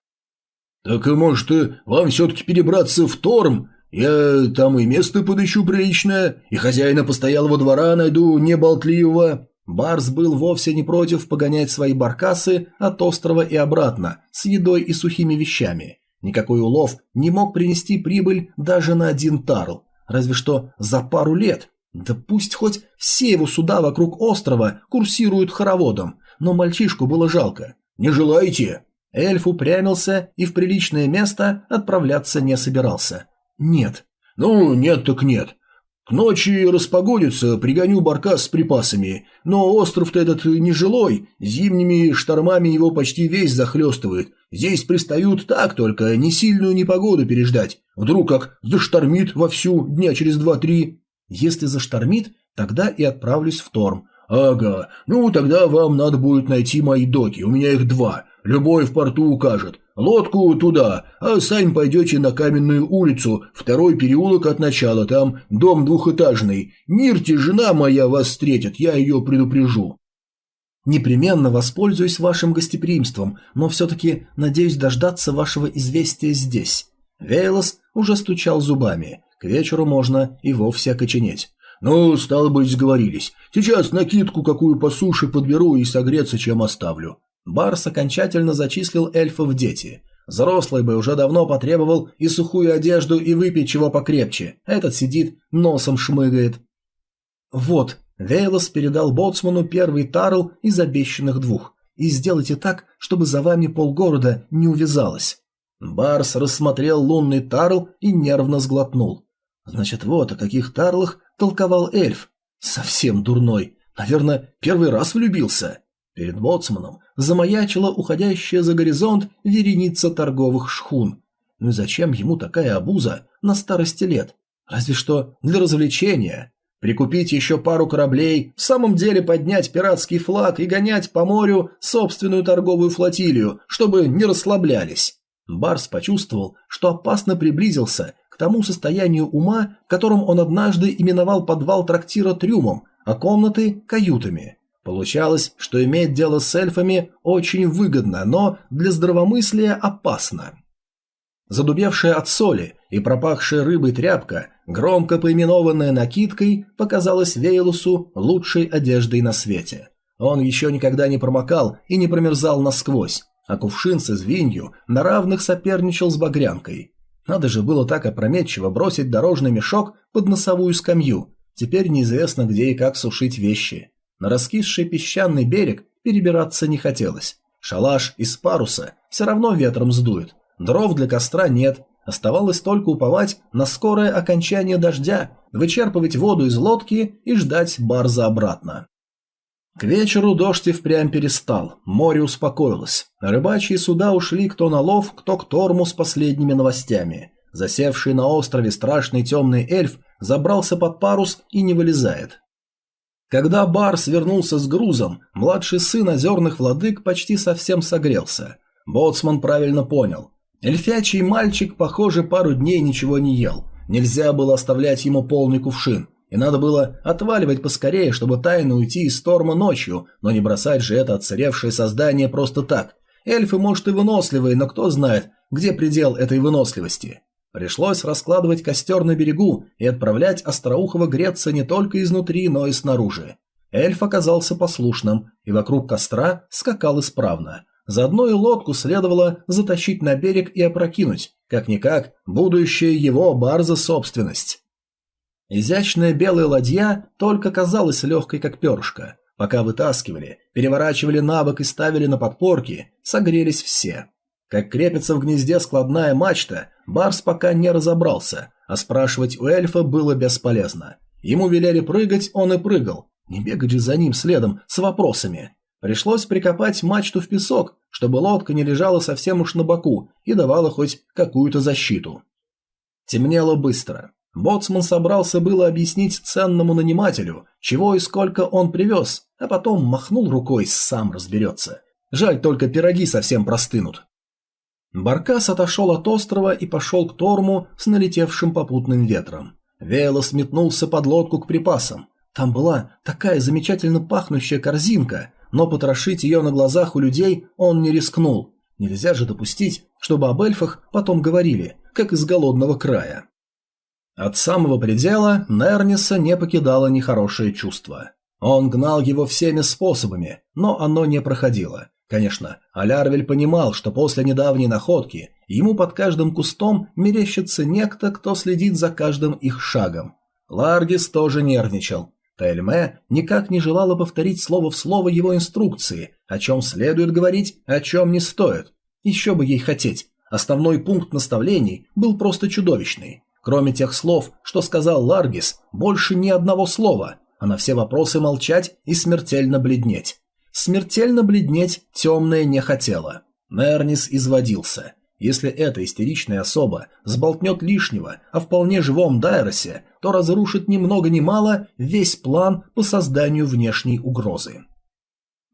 Speaker 1: «Так, может, вам все-таки перебраться в Торм? Я там и место подыщу приличное, и хозяина постоялого двора найду неболтливого». Барс был вовсе не против погонять свои баркасы от острова и обратно, с едой и сухими вещами. Никакой улов не мог принести прибыль даже на один тарл, разве что за пару лет. Да пусть хоть все его суда вокруг острова курсируют хороводом, но мальчишку было жалко. «Не желаете?» Эльф упрямился и в приличное место отправляться не собирался. «Нет». «Ну, нет так нет. К ночи распогодится, пригоню баркас с припасами, но остров-то этот нежилой, зимними штормами его почти весь захлестывает. Здесь пристают так только, не сильную непогоду переждать. Вдруг как заштормит вовсю дня через два-три. Если заштормит, тогда и отправлюсь в Торм. Ага, ну тогда вам надо будет найти мои доки, у меня их два. Любой в порту укажет. Лодку туда, а сами пойдете на каменную улицу, второй переулок от начала, там дом двухэтажный. Мирте, жена моя вас встретит, я ее предупрежу. Непременно воспользуюсь вашим гостеприимством, но все-таки надеюсь дождаться вашего известия здесь. Вейлос уже стучал зубами. К вечеру можно и вовсе окоченеть. «Ну, стало быть, сговорились. Сейчас накидку какую по суше подберу и согреться чем оставлю. Барс окончательно зачислил эльфа в дети. Взрослый бы уже давно потребовал и сухую одежду, и выпить чего покрепче. Этот сидит, носом шмыгает. Вот, Вейлос передал боцману первый тарл из обещанных двух. И сделайте так, чтобы за вами полгорода не увязалось. Барс рассмотрел лунный тарл и нервно сглотнул. Значит, вот о каких тарлах толковал эльф. Совсем дурной. Наверное, первый раз влюбился. Перед боцманом замаячила уходящая за горизонт вереница торговых шхун. Ну и зачем ему такая обуза на старости лет? Разве что для развлечения. Прикупить еще пару кораблей, в самом деле поднять пиратский флаг и гонять по морю собственную торговую флотилию, чтобы не расслаблялись. Барс почувствовал, что опасно приблизился к тому состоянию ума, в котором он однажды именовал подвал трактира трюмом, а комнаты – каютами. Получалось, что иметь дело с эльфами очень выгодно, но для здравомыслия опасно. Задубевшая от соли и пропахшая рыбой тряпка, громко поименованная накидкой, показалась Вейлусу лучшей одеждой на свете. Он еще никогда не промокал и не промерзал насквозь, а кувшин с извинью на равных соперничал с багрянкой. Надо же было так опрометчиво бросить дорожный мешок под носовую скамью. Теперь неизвестно, где и как сушить вещи. На раскисший песчаный берег перебираться не хотелось. Шалаш из паруса все равно ветром сдует. Дров для костра нет. Оставалось только уповать на скорое окончание дождя, вычерпывать воду из лодки и ждать барза обратно. К вечеру дождь и впрямь перестал, море успокоилось. Рыбачьи суда ушли кто на лов, кто к торму с последними новостями. Засевший на острове страшный темный эльф забрался под парус и не вылезает. Когда Барс вернулся с грузом, младший сын озерных владык почти совсем согрелся. Боцман правильно понял. Эльфячий мальчик, похоже, пару дней ничего не ел. Нельзя было оставлять ему полный кувшин. И надо было отваливать поскорее, чтобы тайно уйти из Торма ночью, но не бросать же это отсыревшее создание просто так. Эльфы, может, и выносливые, но кто знает, где предел этой выносливости. Пришлось раскладывать костер на берегу и отправлять Остроухова греться не только изнутри, но и снаружи. Эльф оказался послушным и вокруг костра скакал исправно. Заодно и лодку следовало затащить на берег и опрокинуть, как-никак, будущая его барза собственность. Изящная белая ладья только казалась легкой, как перышко. Пока вытаскивали, переворачивали на бок и ставили на подпорки, согрелись все. Как крепится в гнезде складная мачта, Барс пока не разобрался, а спрашивать у эльфа было бесполезно. Ему велели прыгать, он и прыгал. Не бегать же за ним следом, с вопросами. Пришлось прикопать мачту в песок, чтобы лодка не лежала совсем уж на боку и давала хоть какую-то защиту. Темнело быстро. Боцман собрался было объяснить ценному нанимателю, чего и сколько он привез, а потом махнул рукой, сам разберется. Жаль, только пироги совсем простынут. Баркас отошел от острова и пошел к Торму с налетевшим попутным ветром. Велос метнулся под лодку к припасам. Там была такая замечательно пахнущая корзинка, но потрошить ее на глазах у людей он не рискнул. Нельзя же допустить, чтобы об эльфах потом говорили, как из голодного края. От самого предела Нерниса не покидало нехорошее чувство. Он гнал его всеми способами, но оно не проходило. Конечно, Алярвель понимал, что после недавней находки ему под каждым кустом мерещится некто, кто следит за каждым их шагом. Ларгис тоже нервничал. Тельме никак не желала повторить слово в слово его инструкции, о чем следует говорить, о чем не стоит. Еще бы ей хотеть. Основной пункт наставлений был просто чудовищный. Кроме тех слов, что сказал Ларгис, больше ни одного слова, а на все вопросы молчать и смертельно бледнеть. Смертельно бледнеть темная не хотела. Нернис изводился. Если эта истеричная особа сболтнет лишнего о вполне живом Дайросе, то разрушит ни много ни мало весь план по созданию внешней угрозы.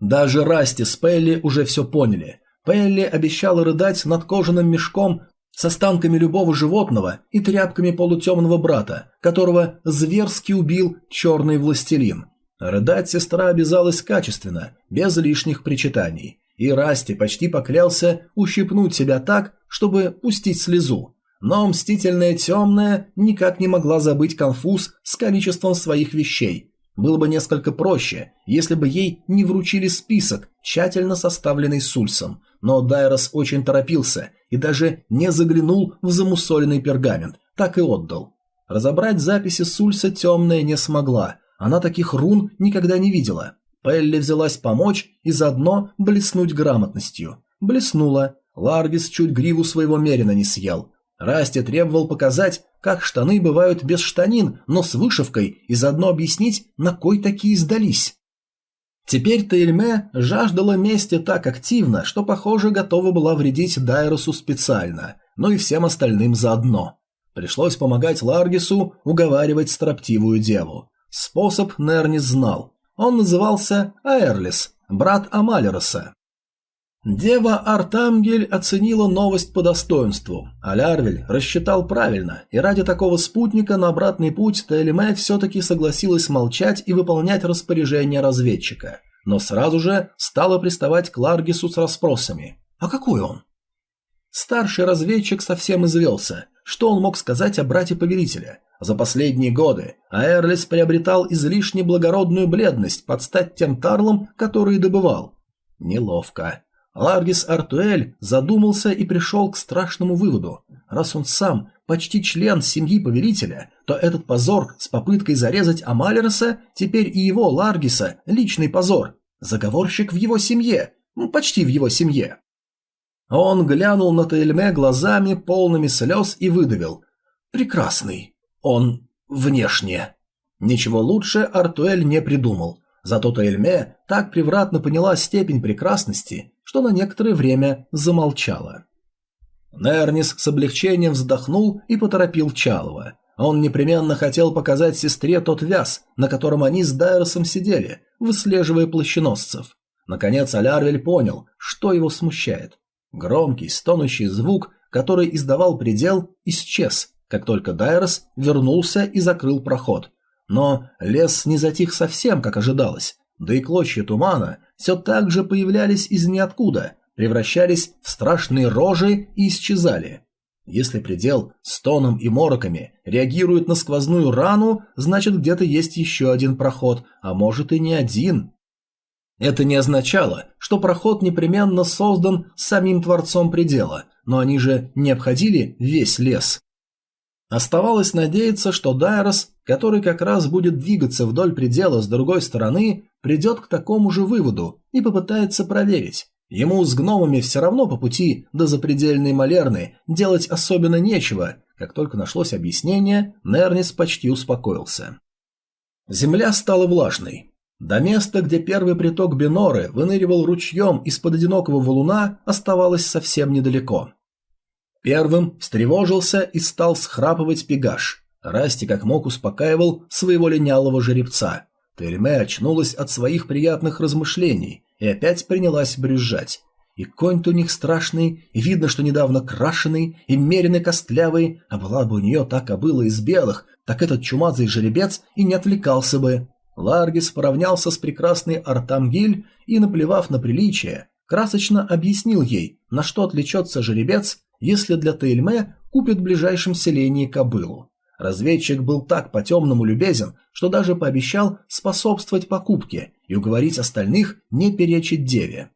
Speaker 1: Даже Расти с Пелли уже все поняли. Пелли обещала рыдать над кожаным мешком с останками любого животного и тряпками полутемного брата, которого зверски убил черный властелин, Рыдать сестра обязалась качественно, без лишних причитаний, и Расти почти поклялся ущипнуть себя так, чтобы пустить слезу. Но мстительная темная никак не могла забыть конфуз с количеством своих вещей. Было бы несколько проще, если бы ей не вручили список, тщательно составленный Сульсом, но Дайрос очень торопился и даже не заглянул в замусоленный пергамент, так и отдал. Разобрать записи Сульса темная не смогла, она таких рун никогда не видела. Пелли взялась помочь и заодно блеснуть грамотностью. Блеснула. Ларгис чуть гриву своего мерина не съел. Расти требовал показать, как штаны бывают без штанин, но с вышивкой, и заодно объяснить, на кой такие сдались. Теперь Тельме жаждала мести так активно, что, похоже, готова была вредить Дайросу специально, но и всем остальным заодно. Пришлось помогать Ларгису уговаривать строптивую деву. Способ Нернис знал. Он назывался Аэрлис, брат Амалероса. Дева Артамгель оценила новость по достоинству, а Лярвель рассчитал правильно, и ради такого спутника на обратный путь Телеме все-таки согласилась молчать и выполнять распоряжение разведчика, но сразу же стала приставать к Ларгису с расспросами. «А какой он?» Старший разведчик совсем извелся. Что он мог сказать о брате повелителя? За последние годы Аэрлис приобретал излишне благородную бледность под стать тем тарлом, который добывал. Неловко. Ларгис Артуэль задумался и пришел к страшному выводу. Раз он сам почти член семьи повелителя, то этот позор с попыткой зарезать Амалероса теперь и его, Ларгиса, личный позор. Заговорщик в его семье. Почти в его семье. Он глянул на Тельме глазами, полными слез, и выдавил. «Прекрасный». Он внешне. Ничего лучше Артуэль не придумал. Зато Таэльме так превратно поняла степень прекрасности, что на некоторое время замолчала. Нернис с облегчением вздохнул и поторопил Чалова. Он непременно хотел показать сестре тот вяз, на котором они с Дайросом сидели, выслеживая плащеносцев. Наконец Алярвель понял, что его смущает. Громкий, стонущий звук, который издавал предел, исчез, как только Дайрос вернулся и закрыл проход. Но лес не затих совсем, как ожидалось, да и клочья тумана все так же появлялись из ниоткуда, превращались в страшные рожи и исчезали. Если предел с тоном и мороками реагирует на сквозную рану, значит где-то есть еще один проход, а может и не один. Это не означало, что проход непременно создан самим Творцом предела, но они же не обходили весь лес. Оставалось надеяться, что Дайрос, который как раз будет двигаться вдоль предела с другой стороны, придет к такому же выводу и попытается проверить, Ему с гномами все равно по пути до запредельной малерны делать особенно нечего. Как только нашлось объяснение, Нернис почти успокоился. Земля стала влажной. До места, где первый приток Беноры выныривал ручьем из-под одинокого валуна, оставалось совсем недалеко. Первым встревожился и стал схрапывать Пегаш. Расти как мог успокаивал своего линялого жеребца. Тельме очнулась от своих приятных размышлений и опять принялась брюзжать. И конь-то у них страшный, и видно, что недавно крашеный, и меренный костлявый, а была бы у нее та кобыла из белых, так этот чумазый жеребец и не отвлекался бы. Ларгис поравнялся с прекрасной Артамгиль и, наплевав на приличие, красочно объяснил ей, на что отвлечется жеребец, если для Тейльме купит в ближайшем селении кобылу. Разведчик был так по-темному любезен, что даже пообещал способствовать покупке и уговорить остальных не перечить деве.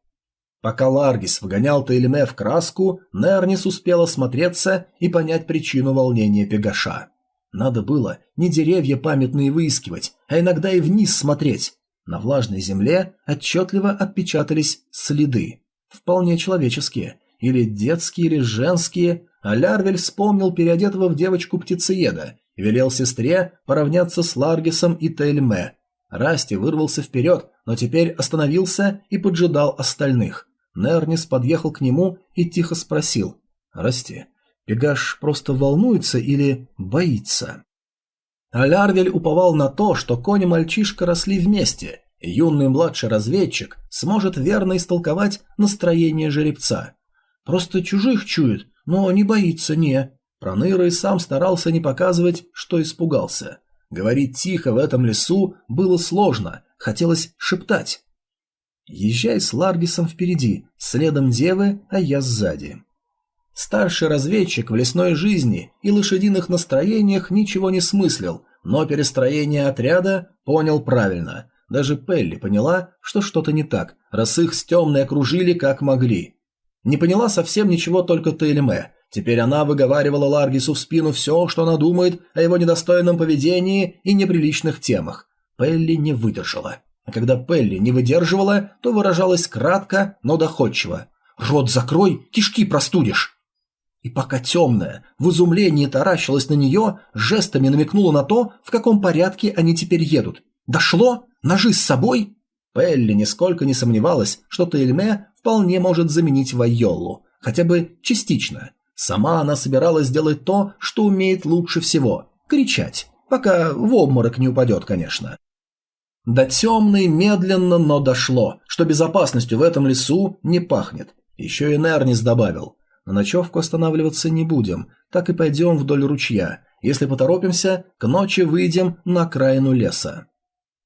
Speaker 1: Пока Ларгис вгонял Тейлине в краску, Нернис успел осмотреться и понять причину волнения Пегаша. Надо было не деревья памятные выискивать, а иногда и вниз смотреть. На влажной земле отчетливо отпечатались следы. Вполне человеческие, или детские, или женские, а Лярвель вспомнил переодетого в девочку птицееда и велел сестре поравняться с Ларгисом и Тельме. Расти вырвался вперед, но теперь остановился и поджидал остальных. Нернис подъехал к нему и тихо спросил. «Расти, Пегаш просто волнуется или боится?» А Лярвель уповал на то, что конь и мальчишка росли вместе, и юный младший разведчик сможет верно истолковать настроение жеребца. Просто чужих чует, но не боится, не. Проныра и сам старался не показывать, что испугался. Говорить тихо в этом лесу было сложно, хотелось шептать. «Езжай с Ларгисом впереди, следом девы, а я сзади». Старший разведчик в лесной жизни и лошадиных настроениях ничего не смыслил, но перестроение отряда понял правильно. Даже Пелли поняла, что что-то не так, раз их с темной окружили как могли. Не поняла совсем ничего только Тейлеме. Теперь она выговаривала Ларгису в спину все, что она думает о его недостойном поведении и неприличных темах. Пелли не выдержала. А когда Пелли не выдерживала, то выражалась кратко, но доходчиво. «Рот закрой, кишки простудишь!» И пока темная в изумлении таращилась на нее, жестами намекнула на то, в каком порядке они теперь едут. «Дошло? Ножи с собой?» Пелли нисколько не сомневалась, что Тейльме вполне может заменить Вайоллу, хотя бы частично. Сама она собиралась сделать то, что умеет лучше всего – кричать, пока в обморок не упадет, конечно. До темной медленно, но дошло, что безопасностью в этом лесу не пахнет. Еще и Нернис добавил. На ночевку останавливаться не будем, так и пойдем вдоль ручья. Если поторопимся, к ночи выйдем на окраину леса.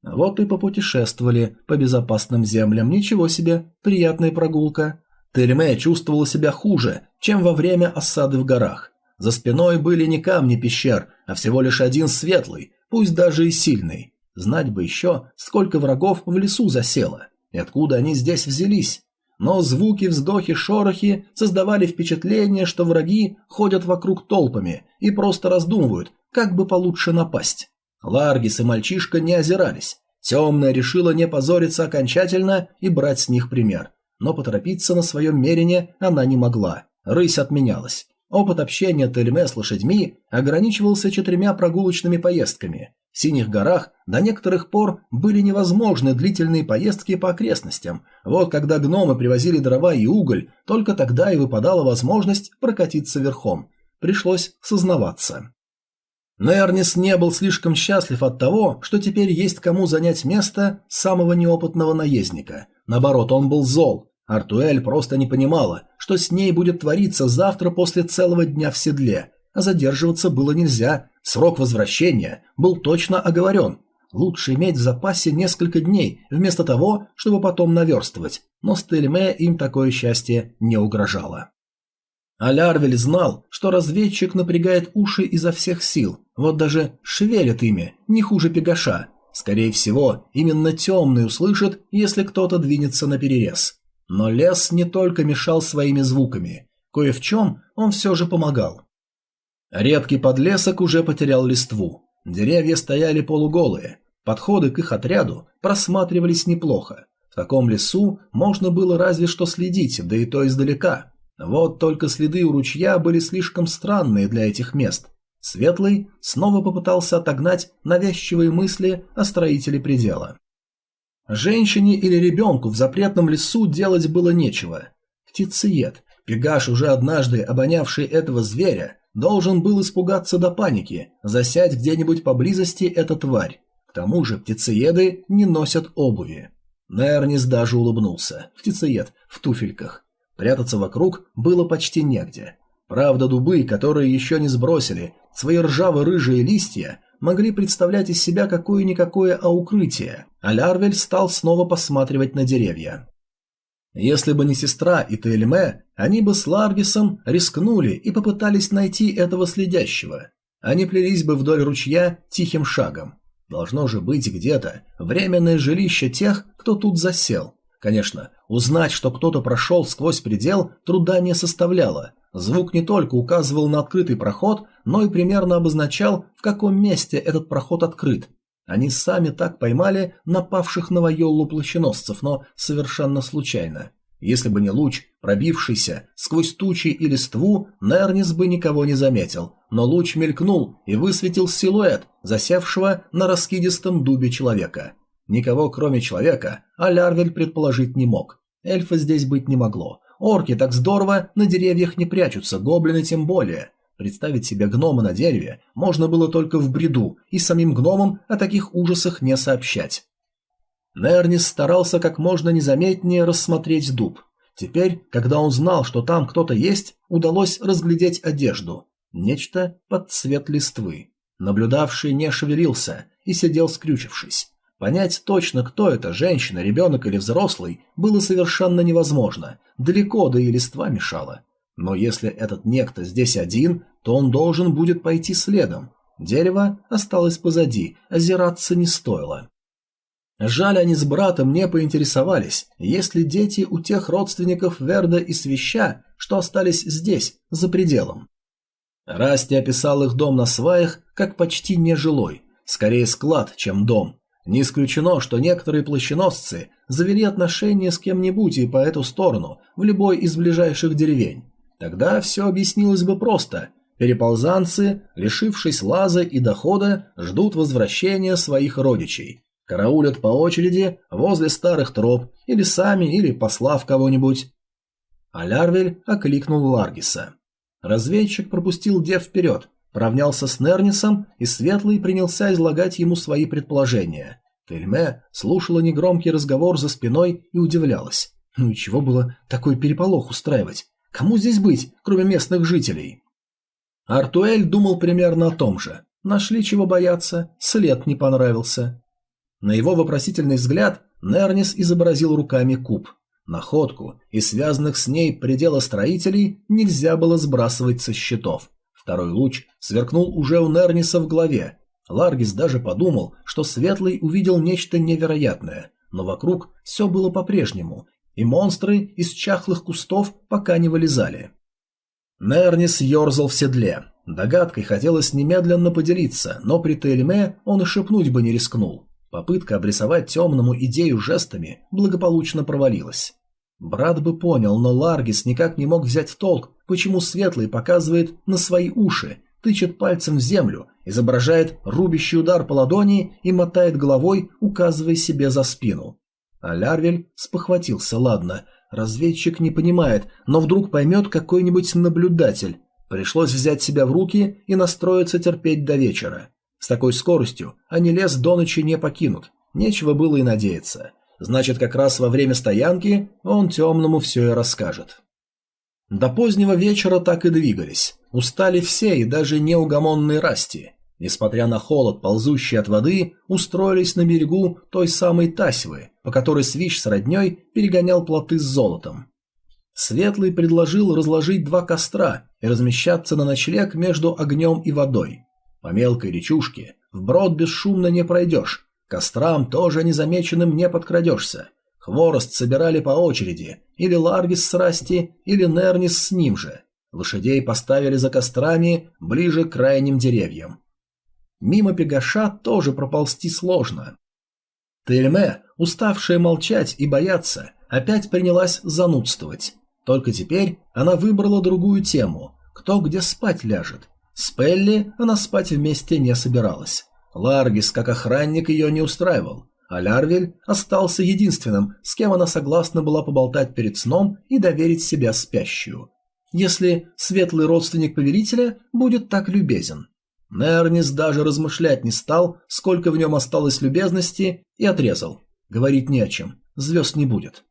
Speaker 1: Вот и попутешествовали по безопасным землям. Ничего себе, приятная прогулка. Тельме чувствовала себя хуже, чем во время осады в горах. За спиной были не камни пещер, а всего лишь один светлый, пусть даже и сильный. Знать бы еще, сколько врагов в лесу засело, и откуда они здесь взялись. Но звуки, вздохи, шорохи создавали впечатление, что враги ходят вокруг толпами и просто раздумывают, как бы получше напасть. Ларгис и мальчишка не озирались. Темная решила не позориться окончательно и брать с них пример. Но поторопиться на своем мерине она не могла. Рысь отменялась. Опыт общения Тельме с лошадьми ограничивался четырьмя прогулочными поездками. В Синих горах до некоторых пор были невозможны длительные поездки по окрестностям. Вот когда гномы привозили дрова и уголь, только тогда и выпадала возможность прокатиться верхом. Пришлось сознаваться. Но Эрнис не был слишком счастлив от того, что теперь есть кому занять место самого неопытного наездника. Наоборот, он был зол. Артуэль просто не понимала, что с ней будет твориться завтра после целого дня в седле, а задерживаться было нельзя, срок возвращения был точно оговорен. Лучше иметь в запасе несколько дней, вместо того, чтобы потом наверстывать, но Стельме им такое счастье не угрожало. А Лярвель знал, что разведчик напрягает уши изо всех сил, вот даже шевелит ими, не хуже пегаша. Скорее всего, именно темный услышит, если кто-то двинется на перерез. Но лес не только мешал своими звуками, кое в чем он все же помогал. Редкий подлесок уже потерял листву. Деревья стояли полуголые. Подходы к их отряду просматривались неплохо. В таком лесу можно было разве что следить, да и то издалека. Вот только следы у ручья были слишком странные для этих мест. Светлый снова попытался отогнать навязчивые мысли о строителе предела. Женщине или ребенку в запретном лесу делать было нечего. Птицеед, Пегаш, уже однажды обонявший этого зверя, Должен был испугаться до паники, засядь где-нибудь поблизости эта тварь. К тому же птицееды не носят обуви. Нернис даже улыбнулся. Птицеед в туфельках. Прятаться вокруг было почти негде. Правда, дубы, которые еще не сбросили, свои ржаво-рыжие листья, могли представлять из себя какое-никакое а укрытие, а Лярвель стал снова посматривать на деревья. Если бы не сестра и Тельме, они бы с Ларгисом рискнули и попытались найти этого следящего. Они плелись бы вдоль ручья тихим шагом. Должно же быть где-то временное жилище тех, кто тут засел. Конечно, узнать, что кто-то прошел сквозь предел, труда не составляло. Звук не только указывал на открытый проход, но и примерно обозначал, в каком месте этот проход открыт, они сами так поймали напавших на Вайоллу плащеносцев, но совершенно случайно. Если бы не луч, пробившийся сквозь тучи и листву, Нернис бы никого не заметил, но луч мелькнул и высветил силуэт, засевшего на раскидистом дубе человека. Никого, кроме человека, Алярвель предположить не мог. Эльфа здесь быть не могло. Орки так здорово на деревьях не прячутся, гоблины тем более. Представить себе гнома на дереве можно было только в бреду, и самим гномам о таких ужасах не сообщать. Нернис старался как можно незаметнее рассмотреть дуб. Теперь, когда он знал, что там кто-то есть, удалось разглядеть одежду. Нечто под цвет листвы. Наблюдавший не шевелился и сидел скрючившись. Понять точно, кто это, женщина, ребенок или взрослый, было совершенно невозможно. Далеко, да и листва мешала. Но если этот некто здесь один, то он должен будет пойти следом. Дерево осталось позади, озираться не стоило. Жаль, они с братом не поинтересовались, есть ли дети у тех родственников Верда и Свища, что остались здесь, за пределом. Расти описал их дом на сваях как почти нежилой, скорее склад, чем дом. Не исключено, что некоторые плащеносцы завели отношения с кем-нибудь и по эту сторону, в любой из ближайших деревень. Тогда все объяснилось бы просто. Переползанцы, лишившись лаза и дохода, ждут возвращения своих родичей. Караулят по очереди возле старых троп, или сами, или послав кого-нибудь. А Лярвель окликнул Ларгиса. Разведчик пропустил дев вперед, поравнялся с Нернисом, и Светлый принялся излагать ему свои предположения. Тельме слушала негромкий разговор за спиной и удивлялась. Ну и чего было такой переполох устраивать? Кому здесь быть, кроме местных жителей? Артуэль думал примерно о том же. Нашли чего бояться, след не понравился. На его вопросительный взгляд Нернис изобразил руками куб. Находку и связанных с ней предела строителей нельзя было сбрасывать со счетов. Второй луч сверкнул уже у Нерниса в голове. Ларгис даже подумал, что Светлый увидел нечто невероятное, но вокруг все было по-прежнему, и монстры из чахлых кустов пока не вылезали. Нернис ерзал в седле. Догадкой хотелось немедленно поделиться, но при Тельме он и шепнуть бы не рискнул. Попытка обрисовать темному идею жестами благополучно провалилась. Брат бы понял, но Ларгис никак не мог взять в толк, почему Светлый показывает на свои уши, тычет пальцем в землю, изображает рубящий удар по ладони и мотает головой, указывая себе за спину. А Лярвель спохватился, ладно, разведчик не понимает, но вдруг поймет какой-нибудь наблюдатель. Пришлось взять себя в руки и настроиться терпеть до вечера. С такой скоростью они лес до ночи не покинут. Нечего было и надеяться. Значит, как раз во время стоянки он темному все и расскажет. До позднего вечера так и двигались. Устали все и даже неугомонные расти. Несмотря на холод, ползущий от воды, устроились на берегу той самой Тасьвы, по которой Свищ с родней перегонял плоты с золотом. Светлый предложил разложить два костра и размещаться на ночлег между огнем и водой. По мелкой речушке вброд бесшумно не пройдешь, кострам тоже незамеченным не подкрадешься. Хворост собирали по очереди, или Ларгис с Расти, или Нернис с ним же. Лошадей поставили за кострами ближе к крайним деревьям. Мимо Пегаша тоже проползти сложно. Тельме, уставшая молчать и бояться, опять принялась занудствовать. Только теперь она выбрала другую тему – кто где спать ляжет. С Пелли она спать вместе не собиралась. Ларгис, как охранник, ее не устраивал, а Лярвель остался единственным, с кем она согласна была поболтать перед сном и доверить себя спящую. Если светлый родственник повелителя будет так любезен. Нернис даже размышлять не стал, сколько в нем осталось любезности, и отрезал. Говорить не о чем, звезд не будет.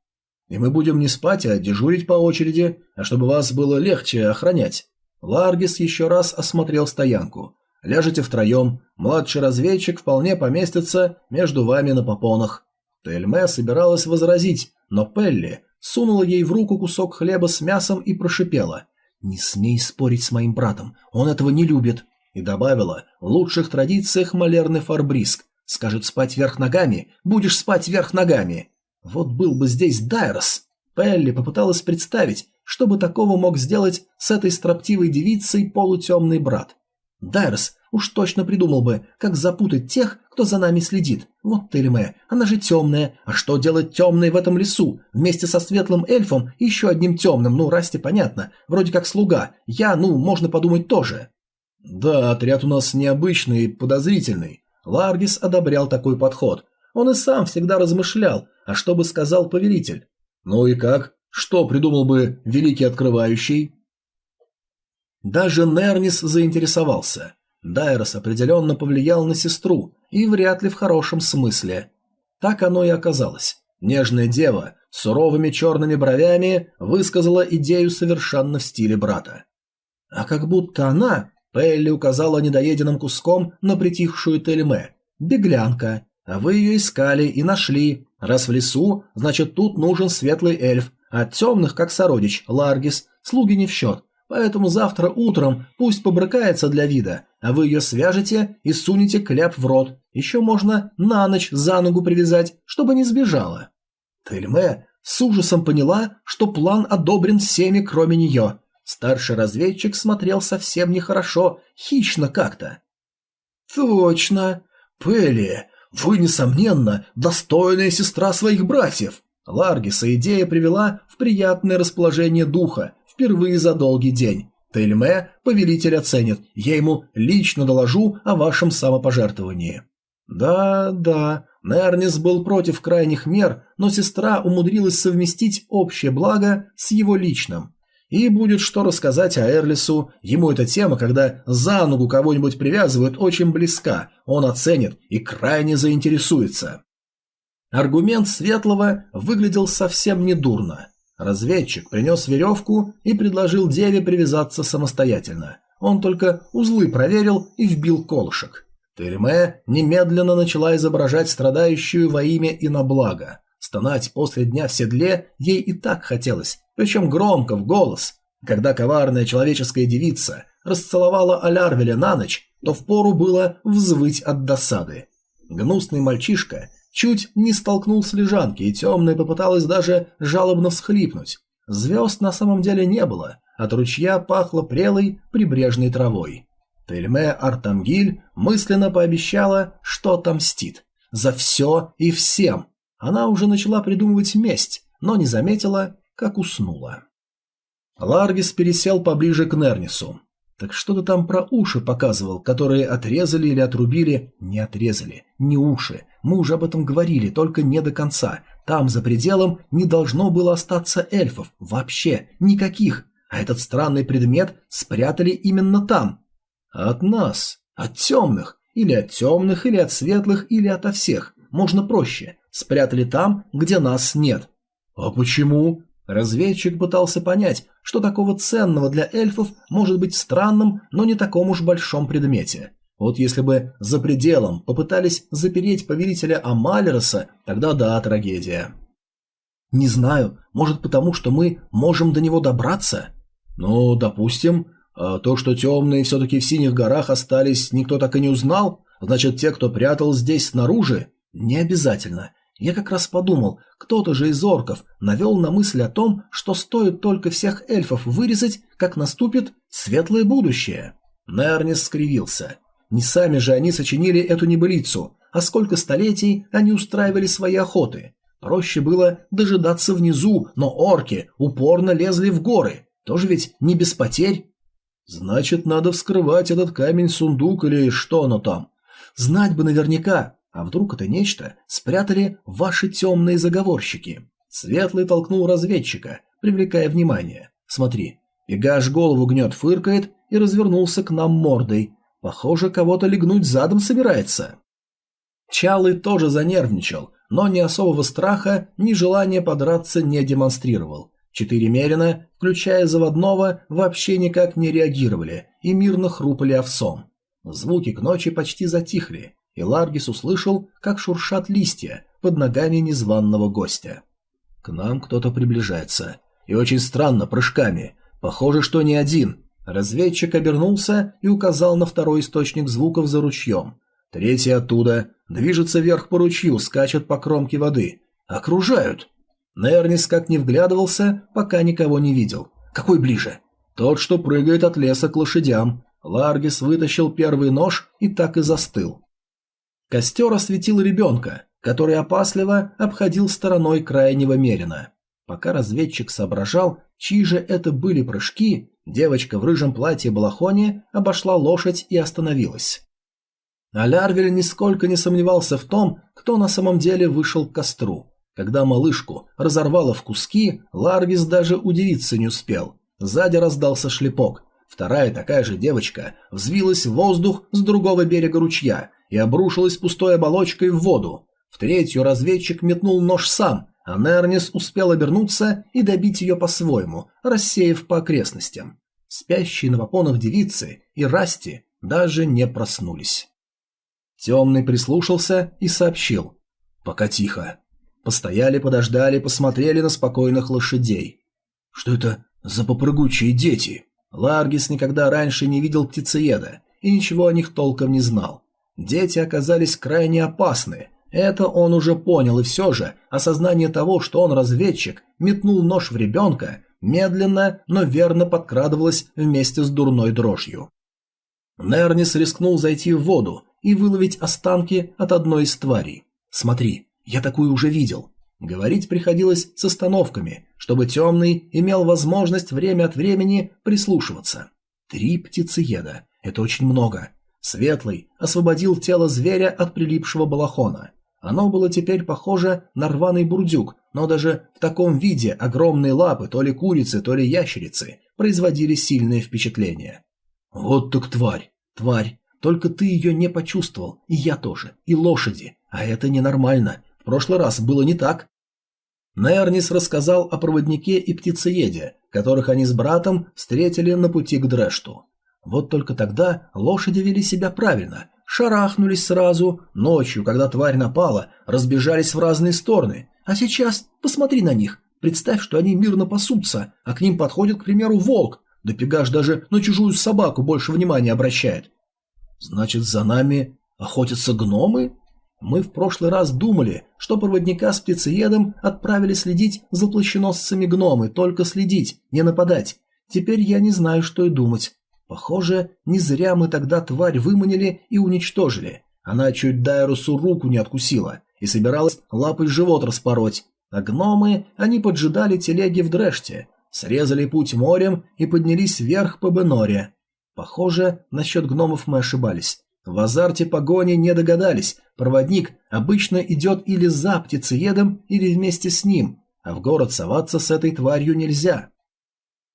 Speaker 1: И мы будем не спать, а дежурить по очереди, а чтобы вас было легче охранять. Ларгис еще раз осмотрел стоянку. Ляжете втроем, младший разведчик вполне поместится между вами на попонах. Тельме собиралась возразить, но Пелли сунула ей в руку кусок хлеба с мясом и прошипела. «Не смей спорить с моим братом, он этого не любит». И добавила, в лучших традициях малерный фарбриск. Скажет спать вверх ногами, будешь спать вверх ногами. Вот был бы здесь Дайрос. Пелли попыталась представить, что бы такого мог сделать с этой строптивой девицей полутемный брат. Дайрос уж точно придумал бы, как запутать тех, кто за нами следит. Вот Тельме, она же темная. А что делать темной в этом лесу? Вместе со светлым эльфом и еще одним темным, ну, Расти понятно, вроде как слуга. Я, ну, можно подумать тоже. Да, отряд у нас необычный и подозрительный. Ларгис одобрял такой подход. Он и сам всегда размышлял, а что бы сказал повелитель. Ну и как? Что придумал бы великий открывающий? Даже Нернис заинтересовался. Дайрос определенно повлиял на сестру, и вряд ли в хорошем смысле. Так оно и оказалось. Нежная дева с суровыми черными бровями высказала идею совершенно в стиле брата. А как будто она, Пелли указала недоеденным куском на притихшую Тельме, беглянка, а вы ее искали и нашли. Раз в лесу, значит тут нужен светлый эльф, от темных, как сородич, Ларгис, слуги не в счет. Поэтому завтра утром пусть побрыкается для вида, а вы ее свяжете и сунете кляп в рот. Еще можно на ночь за ногу привязать, чтобы не сбежала. Тельме с ужасом поняла, что план одобрен всеми, кроме нее. Старший разведчик смотрел совсем нехорошо, хищно как-то. «Точно. Пелли, вы, несомненно, достойная сестра своих братьев. Ларгиса идея привела в приятное расположение духа впервые за долгий день. Тельме повелитель оценит, я ему лично доложу о вашем самопожертвовании. Да, да, Нернис был против крайних мер, но сестра умудрилась совместить общее благо с его личным. И будет что рассказать о Эрлису, ему эта тема, когда за ногу кого-нибудь привязывают, очень близка, он оценит и крайне заинтересуется. Аргумент Светлого выглядел совсем недурно. Разведчик принес веревку и предложил деве привязаться самостоятельно. Он только узлы проверил и вбил колышек. Тельме немедленно начала изображать страдающую во имя и на благо. Стонать после дня в седле ей и так хотелось, причем громко, в голос. Когда коварная человеческая девица расцеловала Алярвеля на ночь, то впору было взвыть от досады. Гнусный мальчишка Чуть не столкнул с лежанки, и темная попыталась даже жалобно всхлипнуть. Звезд на самом деле не было, от ручья пахло прелой прибрежной травой. Тельме Артамгиль мысленно пообещала, что отомстит. За все и всем. Она уже начала придумывать месть, но не заметила, как уснула. Ларгис пересел поближе к Нернису. Так что ты там про уши показывал, которые отрезали или отрубили? Не отрезали, не уши. Мы уже об этом говорили, только не до конца. Там, за пределом, не должно было остаться эльфов. Вообще, никаких. А этот странный предмет спрятали именно там. От нас, от темных, или от темных, или от светлых, или ото всех. Можно проще. Спрятали там, где нас нет. А почему? Разведчик пытался понять, что такого ценного для эльфов может быть в странном, но не таком уж большом предмете. Вот если бы за пределом попытались запереть повелителя Амалероса, тогда да, трагедия. Не знаю, может потому, что мы можем до него добраться? Ну, допустим, а то, что темные все-таки в Синих горах остались, никто так и не узнал? Значит, те, кто прятал здесь снаружи? Не обязательно. Я как раз подумал, кто-то же из орков навел на мысль о том, что стоит только всех эльфов вырезать, как наступит светлое будущее. Нернис скривился. Не сами же они сочинили эту небылицу, а сколько столетий они устраивали свои охоты. Проще было дожидаться внизу, но орки упорно лезли в горы. Тоже ведь не без потерь. Значит, надо вскрывать этот камень-сундук или что оно там. Знать бы наверняка, а вдруг это нечто спрятали ваши темные заговорщики. Светлый толкнул разведчика, привлекая внимание. Смотри, Пегаш голову гнет, фыркает и развернулся к нам мордой. Похоже, кого-то легнуть задом собирается. Чалый тоже занервничал, но ни особого страха, ни желания подраться не демонстрировал. Четыре Мерина, включая заводного, вообще никак не реагировали и мирно хрупали овсом. Звуки к ночи почти затихли, и Ларгис услышал, как шуршат листья под ногами незваного гостя. К нам кто-то приближается. И очень странно, прыжками. Похоже, что не один. Разведчик обернулся и указал на второй источник звуков за ручьем. Третий оттуда. Движется вверх по ручью, скачет по кромке воды. Окружают. Нернис как не вглядывался, пока никого не видел. Какой ближе? Тот, что прыгает от леса к лошадям. Ларгис вытащил первый нож и так и застыл. Костер осветил ребенка, который опасливо обходил стороной крайнего мерина. Пока разведчик соображал, чьи же это были прыжки, девочка в рыжем платье-балахоне обошла лошадь и остановилась. А Лярвель нисколько не сомневался в том, кто на самом деле вышел к костру. Когда малышку разорвало в куски, Ларвис даже удивиться не успел. Сзади раздался шлепок. Вторая такая же девочка взвилась в воздух с другого берега ручья и обрушилась пустой оболочкой в воду. В третью разведчик метнул нож сам, а Нернис успел обернуться и добить ее по-своему, рассеяв по окрестностям. Спящие на попонах девицы и Расти даже не проснулись. Темный прислушался и сообщил. «Пока тихо. Постояли, подождали, посмотрели на спокойных лошадей. Что это за попрыгучие дети? Ларгис никогда раньше не видел птицееда и ничего о них толком не знал. Дети оказались крайне опасны. Это он уже понял, и все же осознание того, что он разведчик, метнул нож в ребенка, медленно, но верно подкрадывалось вместе с дурной дрожью. Нернис рискнул зайти в воду и выловить останки от одной из тварей. «Смотри, я такую уже видел». Говорить приходилось с остановками, чтобы темный имел возможность время от времени прислушиваться. Три птицееда – это очень много. Светлый освободил тело зверя от прилипшего балахона. Оно было теперь похоже на рваный бурдюк, но даже в таком виде огромные лапы, то ли курицы, то ли ящерицы, производили сильное впечатление. «Вот так тварь! Тварь! Только ты ее не почувствовал, и я тоже, и лошади, а это ненормально. В прошлый раз было не так». Нернис рассказал о проводнике и птицееде, которых они с братом встретили на пути к Дрешту. Вот только тогда лошади вели себя правильно, шарахнулись сразу, ночью, когда тварь напала, разбежались в разные стороны. А сейчас посмотри на них, представь, что они мирно пасутся, а к ним подходит, к примеру, волк, да Пегаш даже на чужую собаку больше внимания обращает. Значит, за нами охотятся гномы? Мы в прошлый раз думали, что проводника с птицеедом отправили следить за плащеносцами гномы, только следить, не нападать. Теперь я не знаю, что и думать. Похоже, не зря мы тогда тварь выманили и уничтожили. Она чуть Дайрусу руку не откусила и собиралась лапой живот распороть. А гномы, они поджидали телеги в Дреште, срезали путь морем и поднялись вверх по Беноре. Похоже, насчет гномов мы ошибались. В азарте погони не догадались, проводник обычно идет или за птицеедом, или вместе с ним, а в город соваться с этой тварью нельзя.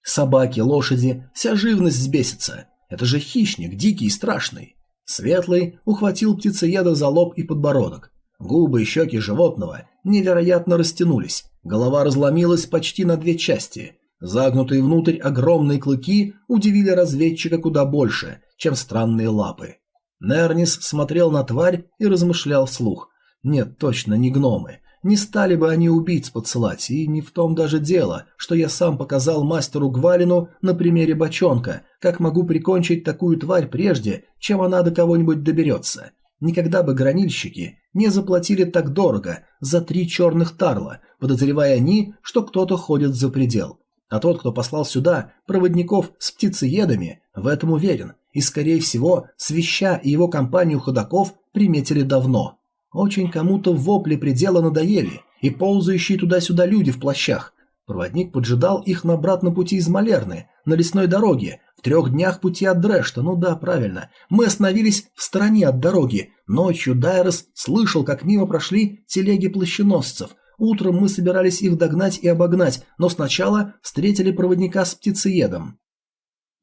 Speaker 1: Собаки, лошади, вся живность взбесится. Это же хищник, дикий и страшный. Светлый ухватил птицееда за лоб и подбородок. Губы и щеки животного невероятно растянулись, голова разломилась почти на две части. Загнутые внутрь огромные клыки удивили разведчика куда больше, чем странные лапы. Нернис смотрел на тварь и размышлял вслух. Нет, точно не гномы. Не стали бы они убийц подсылать, и не в том даже дело, что я сам показал мастеру Гвалину на примере бочонка, как могу прикончить такую тварь прежде, чем она до кого-нибудь доберется. Никогда бы гранильщики не заплатили так дорого за три черных тарла, подозревая они, что кто-то ходит за предел. А тот, кто послал сюда проводников с птицеедами, в этом уверен, и, скорее всего, Свища и его компанию ходаков приметили давно. Очень кому-то вопли предела надоели, и ползающие туда-сюда люди в плащах. Проводник поджидал их на обратном пути из Малерны, на лесной дороге, в трех днях пути от Дрешта, ну да, правильно. Мы остановились в стороне от дороги. Ночью Дайрос слышал, как мимо прошли телеги плащеносцев. Утром мы собирались их догнать и обогнать, но сначала встретили проводника с птицеедом.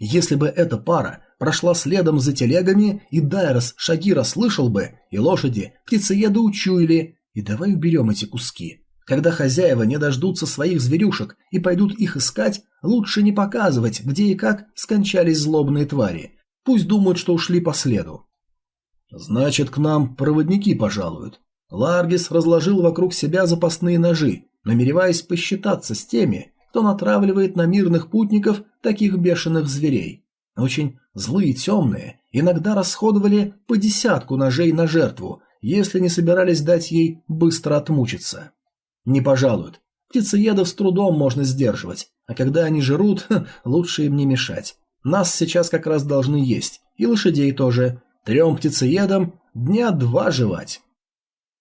Speaker 1: Если бы эта пара прошла следом за телегами, и Дайрос шаги расслышал бы, и лошади птицееда учуяли, и давай уберем эти куски. Когда хозяева не дождутся своих зверюшек и пойдут их искать, лучше не показывать, где и как скончались злобные твари. Пусть думают, что ушли по следу. Значит, к нам проводники пожалуют. Ларгис разложил вокруг себя запасные ножи, намереваясь посчитаться с теми, кто натравливает на мирных путников таких бешеных зверей. Очень злые темные иногда расходовали по десятку ножей на жертву, если не собирались дать ей быстро отмучиться. Не пожалуют. Птицеедов с трудом можно сдерживать, а когда они жрут, лучше им не мешать. Нас сейчас как раз должны есть, и лошадей тоже. Трем птицеедам дня два жевать.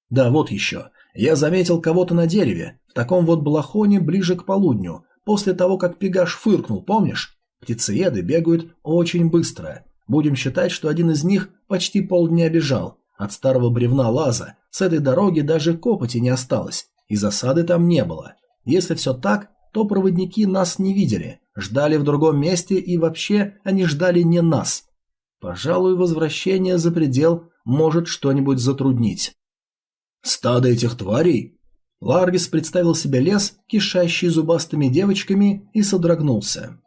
Speaker 1: Да, вот еще. Я заметил кого-то на дереве, в таком вот балахоне ближе к полудню, после того, как Пегаш фыркнул, помнишь? Птицееды бегают очень быстро. Будем считать, что один из них почти полдня бежал. От старого бревна лаза с этой дороги даже копоти не осталось, и засады там не было. Если все так, то проводники нас не видели, ждали в другом месте и вообще они ждали не нас. Пожалуй, возвращение за предел может что-нибудь затруднить. Стадо этих тварей? Ларгис представил себе лес, кишащий зубастыми девочками, и содрогнулся.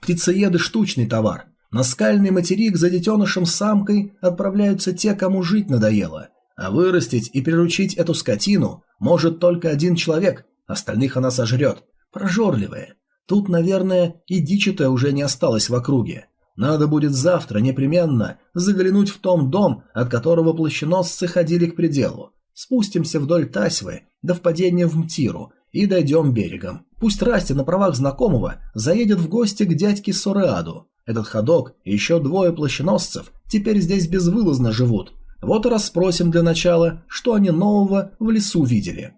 Speaker 1: Птицееды – штучный товар. На скальный материк за детенышем самкой отправляются те, кому жить надоело. А вырастить и приручить эту скотину может только один человек, остальных она сожрет. Прожорливая. Тут, наверное, и дичи-то уже не осталось в округе. Надо будет завтра непременно заглянуть в том дом, от которого плащеносцы ходили к пределу. Спустимся вдоль Тасьвы до впадения в Мтиру и дойдем берегом. Пусть Расти на правах знакомого заедет в гости к дядьке Сореаду. Этот ходок и еще двое плащеносцев теперь здесь безвылазно живут, вот и расспросим для начала, что они нового в лесу видели.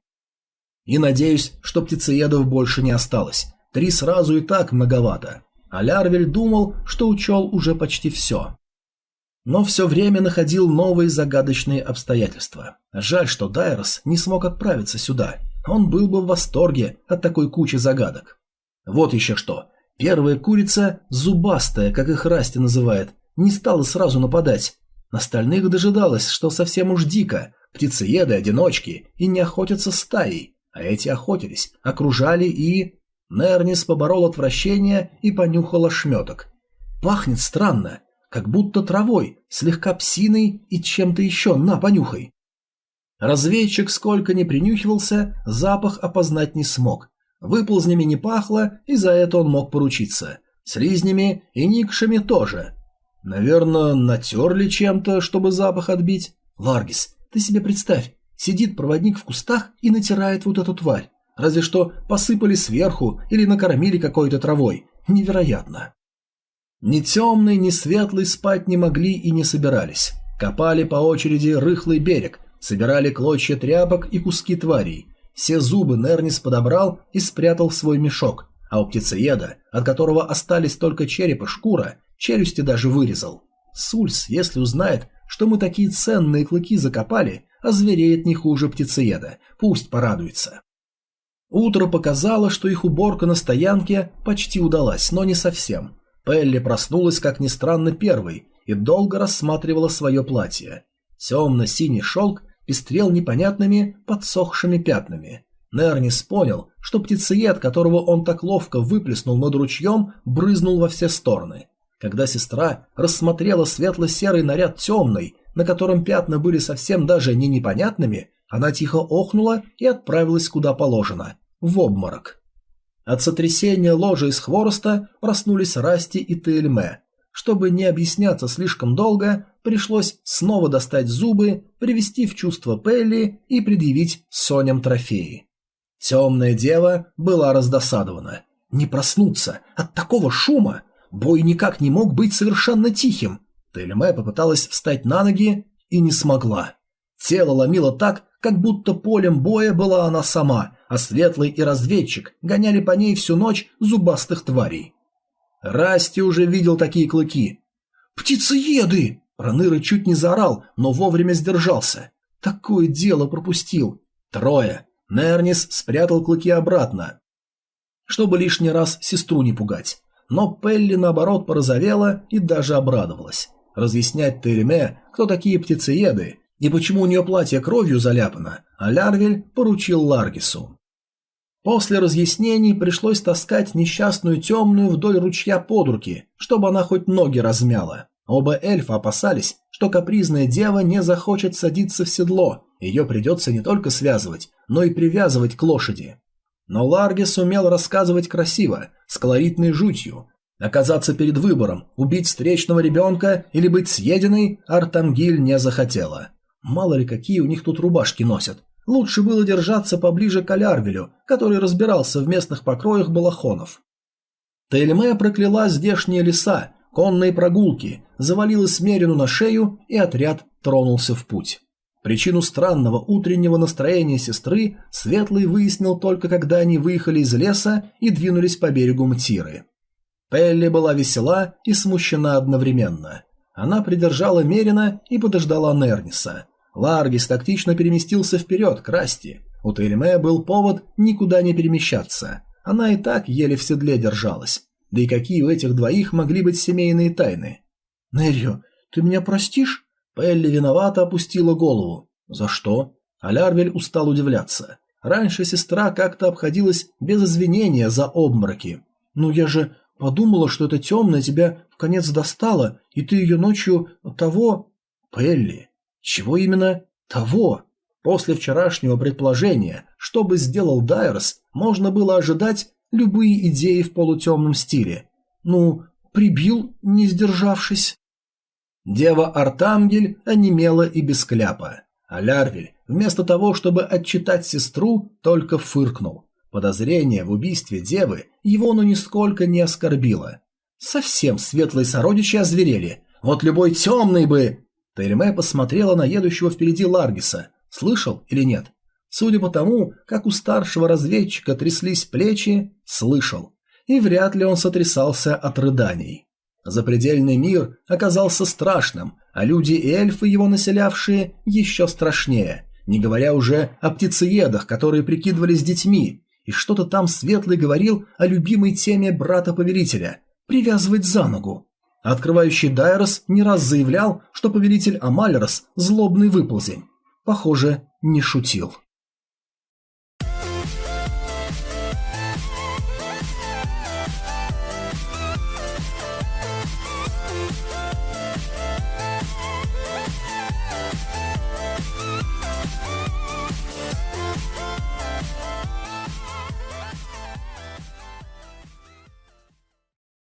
Speaker 1: И надеюсь, что птицеедов больше не осталось. Три сразу и так многовато. А Лярвель думал, что учел уже почти все. Но все время находил новые загадочные обстоятельства. Жаль, что Дайрос не смог отправиться сюда. Он был бы в восторге от такой кучи загадок. Вот еще что. Первая курица, зубастая, как их Расти называет, не стала сразу нападать, Остальных дожидалось, что совсем уж дико. Птицееды, одиночки, и не охотятся стаей. А эти охотились, окружали и... Нернис поборол отвращение и понюхал ошметок. Пахнет странно, как будто травой, слегка псиной и чем-то еще, на, понюхай. Разведчик сколько ни принюхивался, запах опознать не смог. Выползнями не пахло, и за это он мог поручиться. Слизнями и никшами тоже. Наверное, натерли чем-то, чтобы запах отбить. Ларгис, ты себе представь, сидит проводник в кустах и натирает вот эту тварь. Разве что посыпали сверху или накормили какой-то травой. Невероятно. Ни темный, ни светлый спать не могли и не собирались. Копали по очереди рыхлый берег, собирали клочья тряпок и куски тварей. Все зубы Нернис подобрал и спрятал в свой мешок, а у птицееда, от которого остались только череп и шкура, Челюсти даже вырезал. Сульс, если узнает, что мы такие ценные клыки закопали, озвереет не хуже птицееда. Пусть порадуется. Утро показало, что их уборка на стоянке почти удалась, но не совсем. Пелли проснулась, как ни странно, первой и долго рассматривала свое платье. Темно-синий шелк пестрел непонятными подсохшими пятнами. Нернис понял, что птицеед, которого он так ловко выплеснул над ручьем, брызнул во все стороны. Когда сестра рассмотрела светло-серый наряд темный, на котором пятна были совсем даже не непонятными, она тихо охнула и отправилась куда положено – в обморок. От сотрясения ложа из хвороста проснулись Расти и Тельме. Чтобы не объясняться слишком долго, пришлось снова достать зубы, привести в чувство Пелли и предъявить Соням трофеи. Темная дева была раздосадована. Не проснуться от такого шума! Бой никак не мог быть совершенно тихим. Тельме попыталась встать на ноги и не смогла. Тело ломило так, как будто полем боя была она сама, а Светлый и Разведчик гоняли по ней всю ночь зубастых тварей. Расти уже видел такие клыки. «Птицееды!» Проныра чуть не заорал, но вовремя сдержался. Такое дело пропустил. Трое. Нернис спрятал клыки обратно, чтобы лишний раз сестру не пугать. Но Пелли, наоборот, порозовела и даже обрадовалась. Разъяснять Тереме, кто такие птицееды, и почему у нее платье кровью заляпано, а Лярвель поручил Ларгису. После разъяснений пришлось таскать несчастную темную вдоль ручья под руки, чтобы она хоть ноги размяла. Оба эльфа опасались, что капризная дева не захочет садиться в седло, ее придется не только связывать, но и привязывать к лошади. Но Ларгис сумел рассказывать красиво, с колоритной жутью. Оказаться перед выбором, убить встречного ребенка или быть съеденной, Артамгиль не захотела. Мало ли какие у них тут рубашки носят. Лучше было держаться поближе к Алярвелю, который разбирался в местных покроях балахонов. Тельме прокляла здешние леса, конные прогулки, завалила Смерину на шею, и отряд тронулся в путь. Причину странного утреннего настроения сестры Светлый выяснил только когда они выехали из леса и двинулись по берегу Мтиры. Пелли была весела и смущена одновременно. Она придержала Мерина и подождала Нерниса. Ларгис тактично переместился вперед, к Расти. У Тельме был повод никуда не перемещаться. Она и так еле в седле держалась. Да и какие у этих двоих могли быть семейные тайны? «Неррио, ты меня простишь?» Пелли виновато опустила голову. «За что?» Алярвель устал удивляться. Раньше сестра как-то обходилась без извинения за обмороки. «Ну я же подумала, что эта темная тебя в конец достала, и ты ее ночью того...» «Пелли, чего именно того? После вчерашнего предположения, что бы сделал Дайрос, можно было ожидать любые идеи в полутемном стиле. Ну, прибил, не сдержавшись. Дева Артамгель онемела и без кляпа. А Лярвель, вместо того, чтобы отчитать сестру, только фыркнул. Подозрение в убийстве девы его ну нисколько не оскорбило. Совсем светлые сородичи озверели. Вот любой темный бы... Тельме посмотрела на едущего впереди Ларгиса. Слышал или нет? Судя по тому, как у старшего разведчика тряслись плечи, слышал. И вряд ли он сотрясался от рыданий. Запредельный мир оказался страшным, а люди и эльфы, его населявшие, еще страшнее, не говоря уже о птицеедах, которые прикидывались детьми, и что-то там Светлый говорил о любимой теме брата-повелителя – привязывать за ногу. Открывающий Дайрос не раз заявлял, что повелитель Амалерос – злобный выползень. Похоже, не шутил.